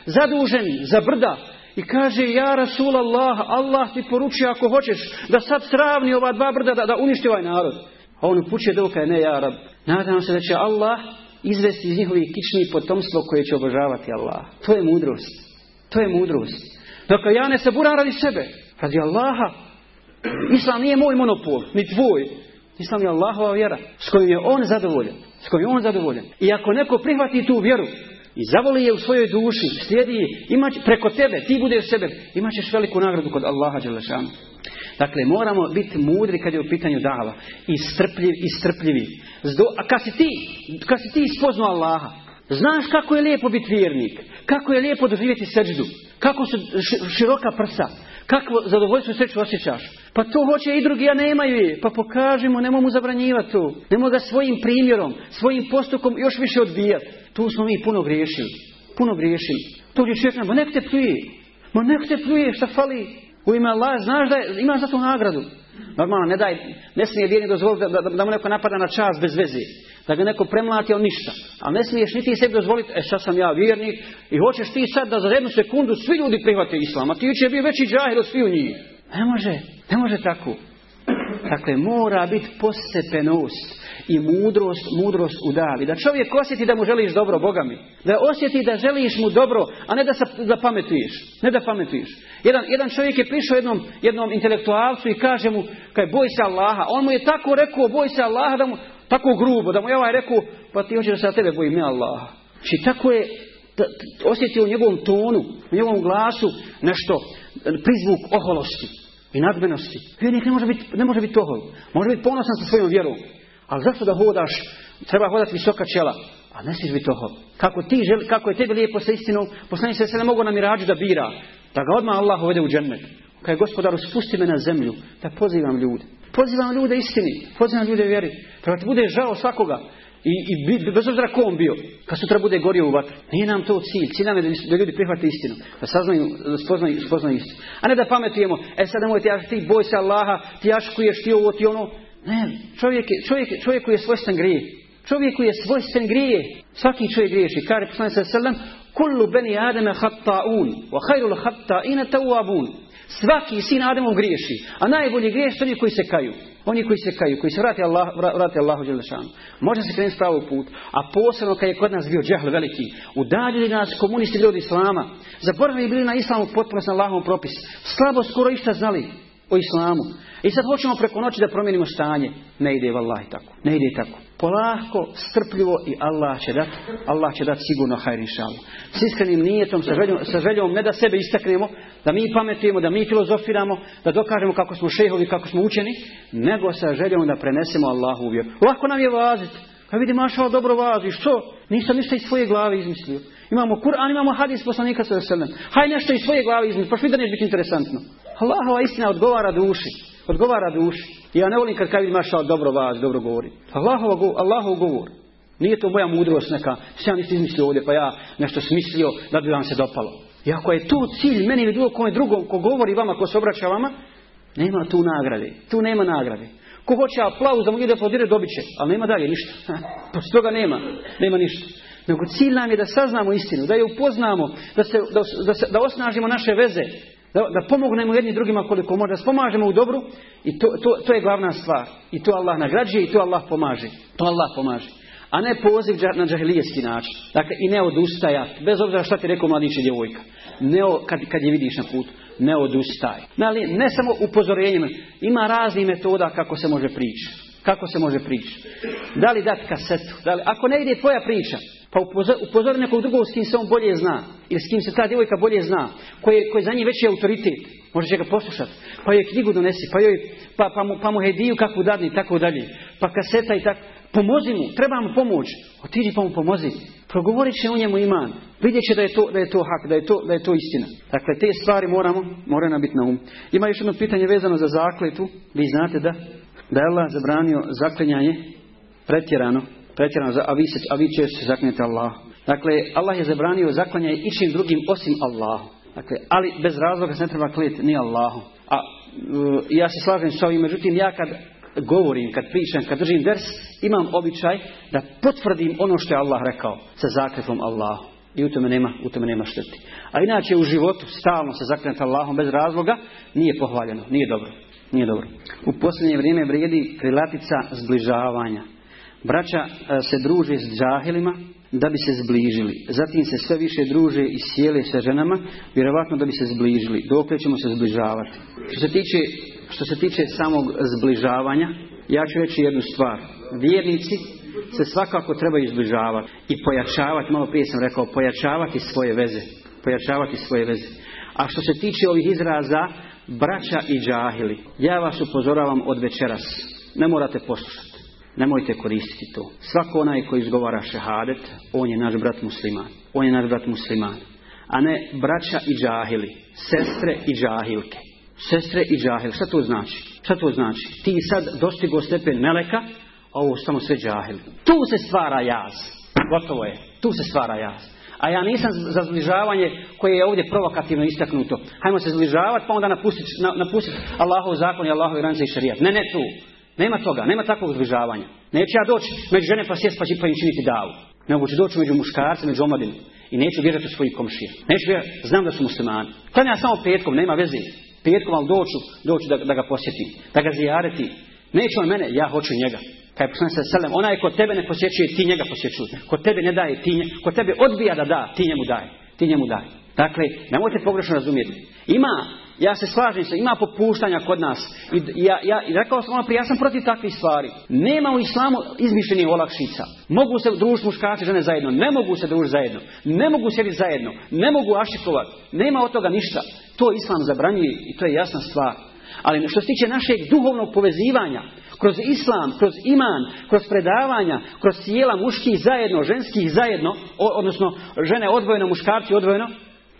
zadužen za brda, i kaže, ja Rasul Allah, Allah ti poručuje ako hoćeš da sad sravni ova dva brda da, da uništi ovaj narod. A on upućuje doka je ne, ja Rab. Nadam se da će Allah izvesti iz njihovih kičnih potomstvo koje će obožavati Allah. To je mudrost. To je mudrost. Dakle, ja ne se buram radi sebe. Radi Allaha. Islam nije moj monopol, ni tvoj. Islam je Allahova vjera s kojom je on zadovoljan. S kojom je on zadovoljan. I ako neko prihvati tu vjeru i zavoli je u svojoj duši, slijedi je, imaće, preko tebe, ti budeš sebe, imat ćeš veliku nagradu kod Allaha Đelešanu. Dakle, moramo biti mudri kad je u pitanju dava. I strpljivi, i strpljivi. A kad si ti, kad si ti spoznao Allaha, znaš kako je lijepo biti vjernik, kako je lijepo doživjeti seđdu, Kako su široka prsa. Kakvo zadovoljstvo i sreću osjećaš? Pa to hoće i drugi, a nemaju je. Pa pokažemo, nemoj mu zabranjivati to. Nemoj ga svojim primjerom, svojim postupkom još više odbijati. Tu smo mi puno griješili. Puno griješili. To gdje čovjek ma nek te pljuje. Ma nek te pljuje, šta fali? U ime Allah, znaš da je, imaš za to nagradu. Normalno, ne daj, ne smije vjerni dozvoliti da, da, da, mu neko napada na čas bez veze. Da ga neko premlati, on ništa. Ali ne smiješ niti sebi dozvoliti, e sad sam ja vjernik i hoćeš ti sad da za jednu sekundu svi ljudi prihvate islam, a ti će biti veći džahil od svih njih. Ne može, ne može tako. Dakle, mora biti postepenost i mudrost, mudrost u davi. Da čovjek osjeti da mu želiš dobro, Boga mi. Da osjeti da želiš mu dobro, a ne da, sa, da pametuješ. Ne da pametuješ. Jedan, jedan čovjek je prišao jednom, jednom intelektualcu i kaže mu, kaj boj se Allaha. On mu je tako rekao, boj se Allaha, da mu, tako grubo, da mu je ovaj rekao, pa ti hoćeš da se na tebe bojim, ne Allaha. Či znači, tako je osjetio u njegovom tonu, u njegovom glasu nešto, prizvuk oholosti i nadmenosti. Vjernik ne može biti, ne može biti ohol. Može biti ponosan sa svojom vjerom. Ali zašto da hodaš, treba hodati visoka čela, a ne smiješ biti ohol. Kako, ti želi, kako je tebi lijepo sa istinom, poslanik se ne mogu na mirađu da bira, da ga odmah Allah uvede u džennet. Kaj gospodaru, spusti me na zemlju, da pozivam ljude. Pozivam ljude istini, pozivam ljude vjeri. Treba ti bude žao svakoga. I, i bez obzira ko on bio, kad sutra bude gorio u vatru. Nije nam to cilj. Cilj nam je da, ljudi prihvate istinu. Da saznaju, da spoznaju, spoznaju istinu. A ne da pametujemo, e sad nemoj ti, ti boj se Allaha, ti jaškuješ, ti ovo, ti ono. Ne, čovjek je, čovjek, čovjeku je svojstven grije. Čovjeku je svojstven grije. Svaki čovjek griješi. Kaže poslanik sallallahu alejhi ve "Kullu bani Adama khata'un, wa khairul khata'ina tawwabun." Svaki sin Ademov griješi, a najbolji griješ oni koji se kaju. Oni koji se kaju, koji se vrati, Allah, vrati Allahu Đelešanu. Može se krenuti s pravog put, a posebno kad je kod nas bio džehl veliki, udaljili nas komunisti ljudi Islama, zaboravili bili na Islamu potpuno na Allahom propis, slabo skoro išta znali o Islamu. I sad hoćemo preko noći da promijenimo stanje. Ne ide vallahi tako. Ne ide tako. Polako, strpljivo i Allah će dati. Allah će dati sigurno hajr inšalu. S iskrenim nijetom, sa željom, sa željom ne da sebe istaknemo, da mi pametujemo, da mi filozofiramo, da dokažemo kako smo šehovi, kako smo učeni, nego sa željom da prenesemo Allahu vjeru. Lako nam je vaziti. Kad vidi mašao dobro vazi, što? Nisam ništa iz svoje glave izmislio. Imamo Kur'an, imamo hadis poslanika sa. Haj nešto iz svoje glave izmislio, pa što da neće biti interesantno. Allahova istina odgovara duši. Odgovara duši. Ja ne volim kad kaj mašao dobro vas, dobro govori. Allahov, Allahov govor. Nije to moja mudrost neka, sve ja nisam izmislio ovdje, pa ja nešto smislio da bi vam se dopalo. I ako je to cilj meni ili bilo kome drugom, ko govori vama, ko se obraća vama, nema tu nagrade. Tu nema nagrade. Ko hoće aplauz da mu ide aplaudirati, dobit će. Ali nema dalje ništa. Poslije toga nema. Nema ništa. Nego cilj nam je da saznamo istinu, da je upoznamo, da, se, da, da, da osnažimo naše veze, da, da pomognemo jedni drugima koliko može, da spomažemo u dobru i to, to, to je glavna stvar. I to Allah nagrađuje i to Allah pomaže. To Allah pomaže. A ne poziv na džahilijetski način. Dakle, i ne odustajati. Bez obzira šta ti rekao mladić i djevojka. Ne, kad, kad je vidiš na putu. Ne odustaj. Ne, ne samo upozorenjem. Ima raznih metoda kako se može prići. Kako se može prići? Da li dati kasetu? Da li, ako ne ide tvoja priča, pa upozori nekog drugog s kim se on bolje zna. Ili s kim se ta djevojka bolje zna. Koji koji za njih veći autoritet. Može će ga poslušati. Pa joj knjigu donesi. Pa, joj, pa, pa, mu, pa mu hediju kakvu dadni i tako dalje. Pa kaseta i tako. Pomozi mu. Treba mu pomoć. Otiđi pa mu pomozi. Progovorit će u njemu iman. Vidjet će da je to, da je to hak, da je to, da je to istina. Dakle, te stvari moramo, mora nam biti na um. Ima još jedno pitanje vezano za zakletu. Vi znate da, da je Allah zabranio zaklinjanje pretjerano pretjerano, a vi, se, a vi često se zaklinjate Allah. Dakle, Allah je zabranio zaklanjanje ičim drugim osim Allahu. Dakle, ali bez razloga se ne treba klijeti ni Allahu. A uh, ja se slažem s ovim, međutim, ja kad govorim, kad pričam, kad držim ders, imam običaj da potvrdim ono što je Allah rekao sa zakletom Allahu. I u tome nema, u tome nema šteti. A inače u životu stalno se zaklinjati Allahom bez razloga nije pohvaljeno, nije dobro. Nije dobro. U posljednje vrijeme vrijedi krilatica zbližavanja. Braća se druže s džahilima da bi se zbližili. Zatim se sve više druže i sjele sa ženama, vjerovatno da bi se zbližili. Dokle ćemo se zbližavati. Što se tiče, što se tiče samog zbližavanja, ja ću reći jednu stvar. Vjernici se svakako trebaju zbližavati i pojačavati, malo prije sam rekao, pojačavati svoje veze. Pojačavati svoje veze. A što se tiče ovih izraza, braća i džahili, ja vas upozoravam od večeras. Ne morate poslušati. Nemojte koristiti to. Svako onaj koji izgovara šehadet, on je naš brat musliman. On je naš brat musliman. a ne braća i džahili, sestre i džahilke. Sestre i džahil, šta to znači? Šta to znači? Ti sad dostigo stepen meleka, a ovo samo sve džahil. Tu se stvara jaz. Gotovo je. Tu se stvara jaz. A ja nisam za zbližavanje koje je ovdje provokativno istaknuto. Hajmo se zbližavati pa onda napustiti, napustiti Allahov zakon i Allahov granice i šarijat. Ne, ne tu. Nema toga, nema takvog zbližavanja. Neću ja doći među žene pa sjest pa pa im činiti davu. Nego ću doći među muškarce, među omladinu. I neću vjerati u svojih komšija. Neću vjerati, znam da su muslimani. Klanja samo petkom, nema veze. Petkom, ali doću, doću da, da ga posjetim. Da ga zijareti. Neće on mene, ja hoću njega. Kaj je se selem, onaj ko tebe ne posjećuje, ti njega posjećuje. Ko tebe ne daje, ti nje, ko tebe odbija da da, ti njemu daje. Ti njemu daje. Dakle, nemojte pogrešno razumjeti. Ima, ja se slažem se, ima popuštanja kod nas. I ja, ja rekao sam ono prije, ja sam protiv takvih stvari. Nema u islamu izmišljenih olakšica. Mogu se družiti muškarci žene zajedno, ne mogu se družiti zajedno, ne mogu sjediti zajedno, ne mogu ašikovati, nema od toga ništa. To islam zabranjuje i to je jasna stvar. Ali što se tiče našeg duhovnog povezivanja, kroz islam, kroz iman, kroz predavanja, kroz cijela muških zajedno, ženskih zajedno, odnosno žene odvojeno, muškarci odvojeno,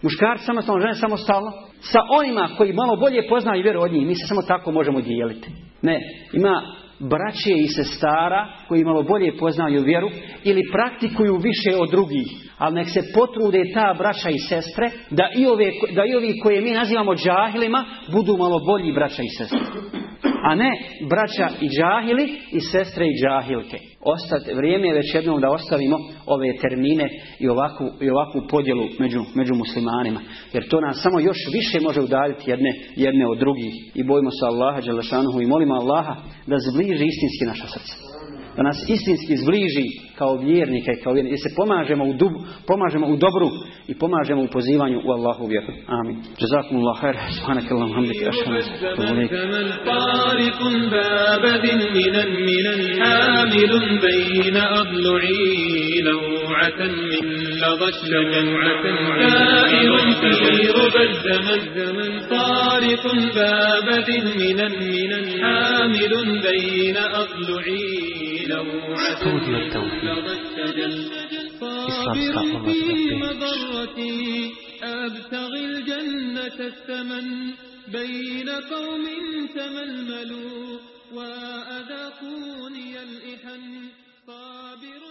muškarci samostalno, žene samostalno, sa onima koji malo bolje poznaju vjeru od njih, mi se samo tako možemo dijeliti. Ne, ima braće i sestara koji malo bolje poznaju vjeru ili praktikuju više od drugih. Ali nek se potrude ta braća i sestre da i, ove, da i ovi koje mi nazivamo džahilima budu malo bolji braća i sestre a ne braća i džahili i sestre i džahilke. Ostat, vrijeme je već jednom da ostavimo ove termine i ovakvu, i ovakvu podjelu među, među muslimanima. Jer to nas samo još više može udaljiti jedne, jedne od drugih. I bojimo se Allaha Đelešanuhu i molimo Allaha da zbliži istinski naša srca da nas istinski zbliži kao vjernike i kao vjernike. I se pomažemo u, dub, pomažemo u dobru i pomažemo u pozivanju u Allahu vjeru. Amin. Jazakum Allah khair. Subhanak Allah hamdik. طارق بابد منا منا حامل بين أضلعي لوعة من لظى الشمعة سائر في ربى الزمن طارق بابد منا منا حامل بين أضلعي Studio التوحيد إسلام في مضرتي أبتغي الجنة الثمن بين قوم تململوا وأذاقوني الإحن. صابر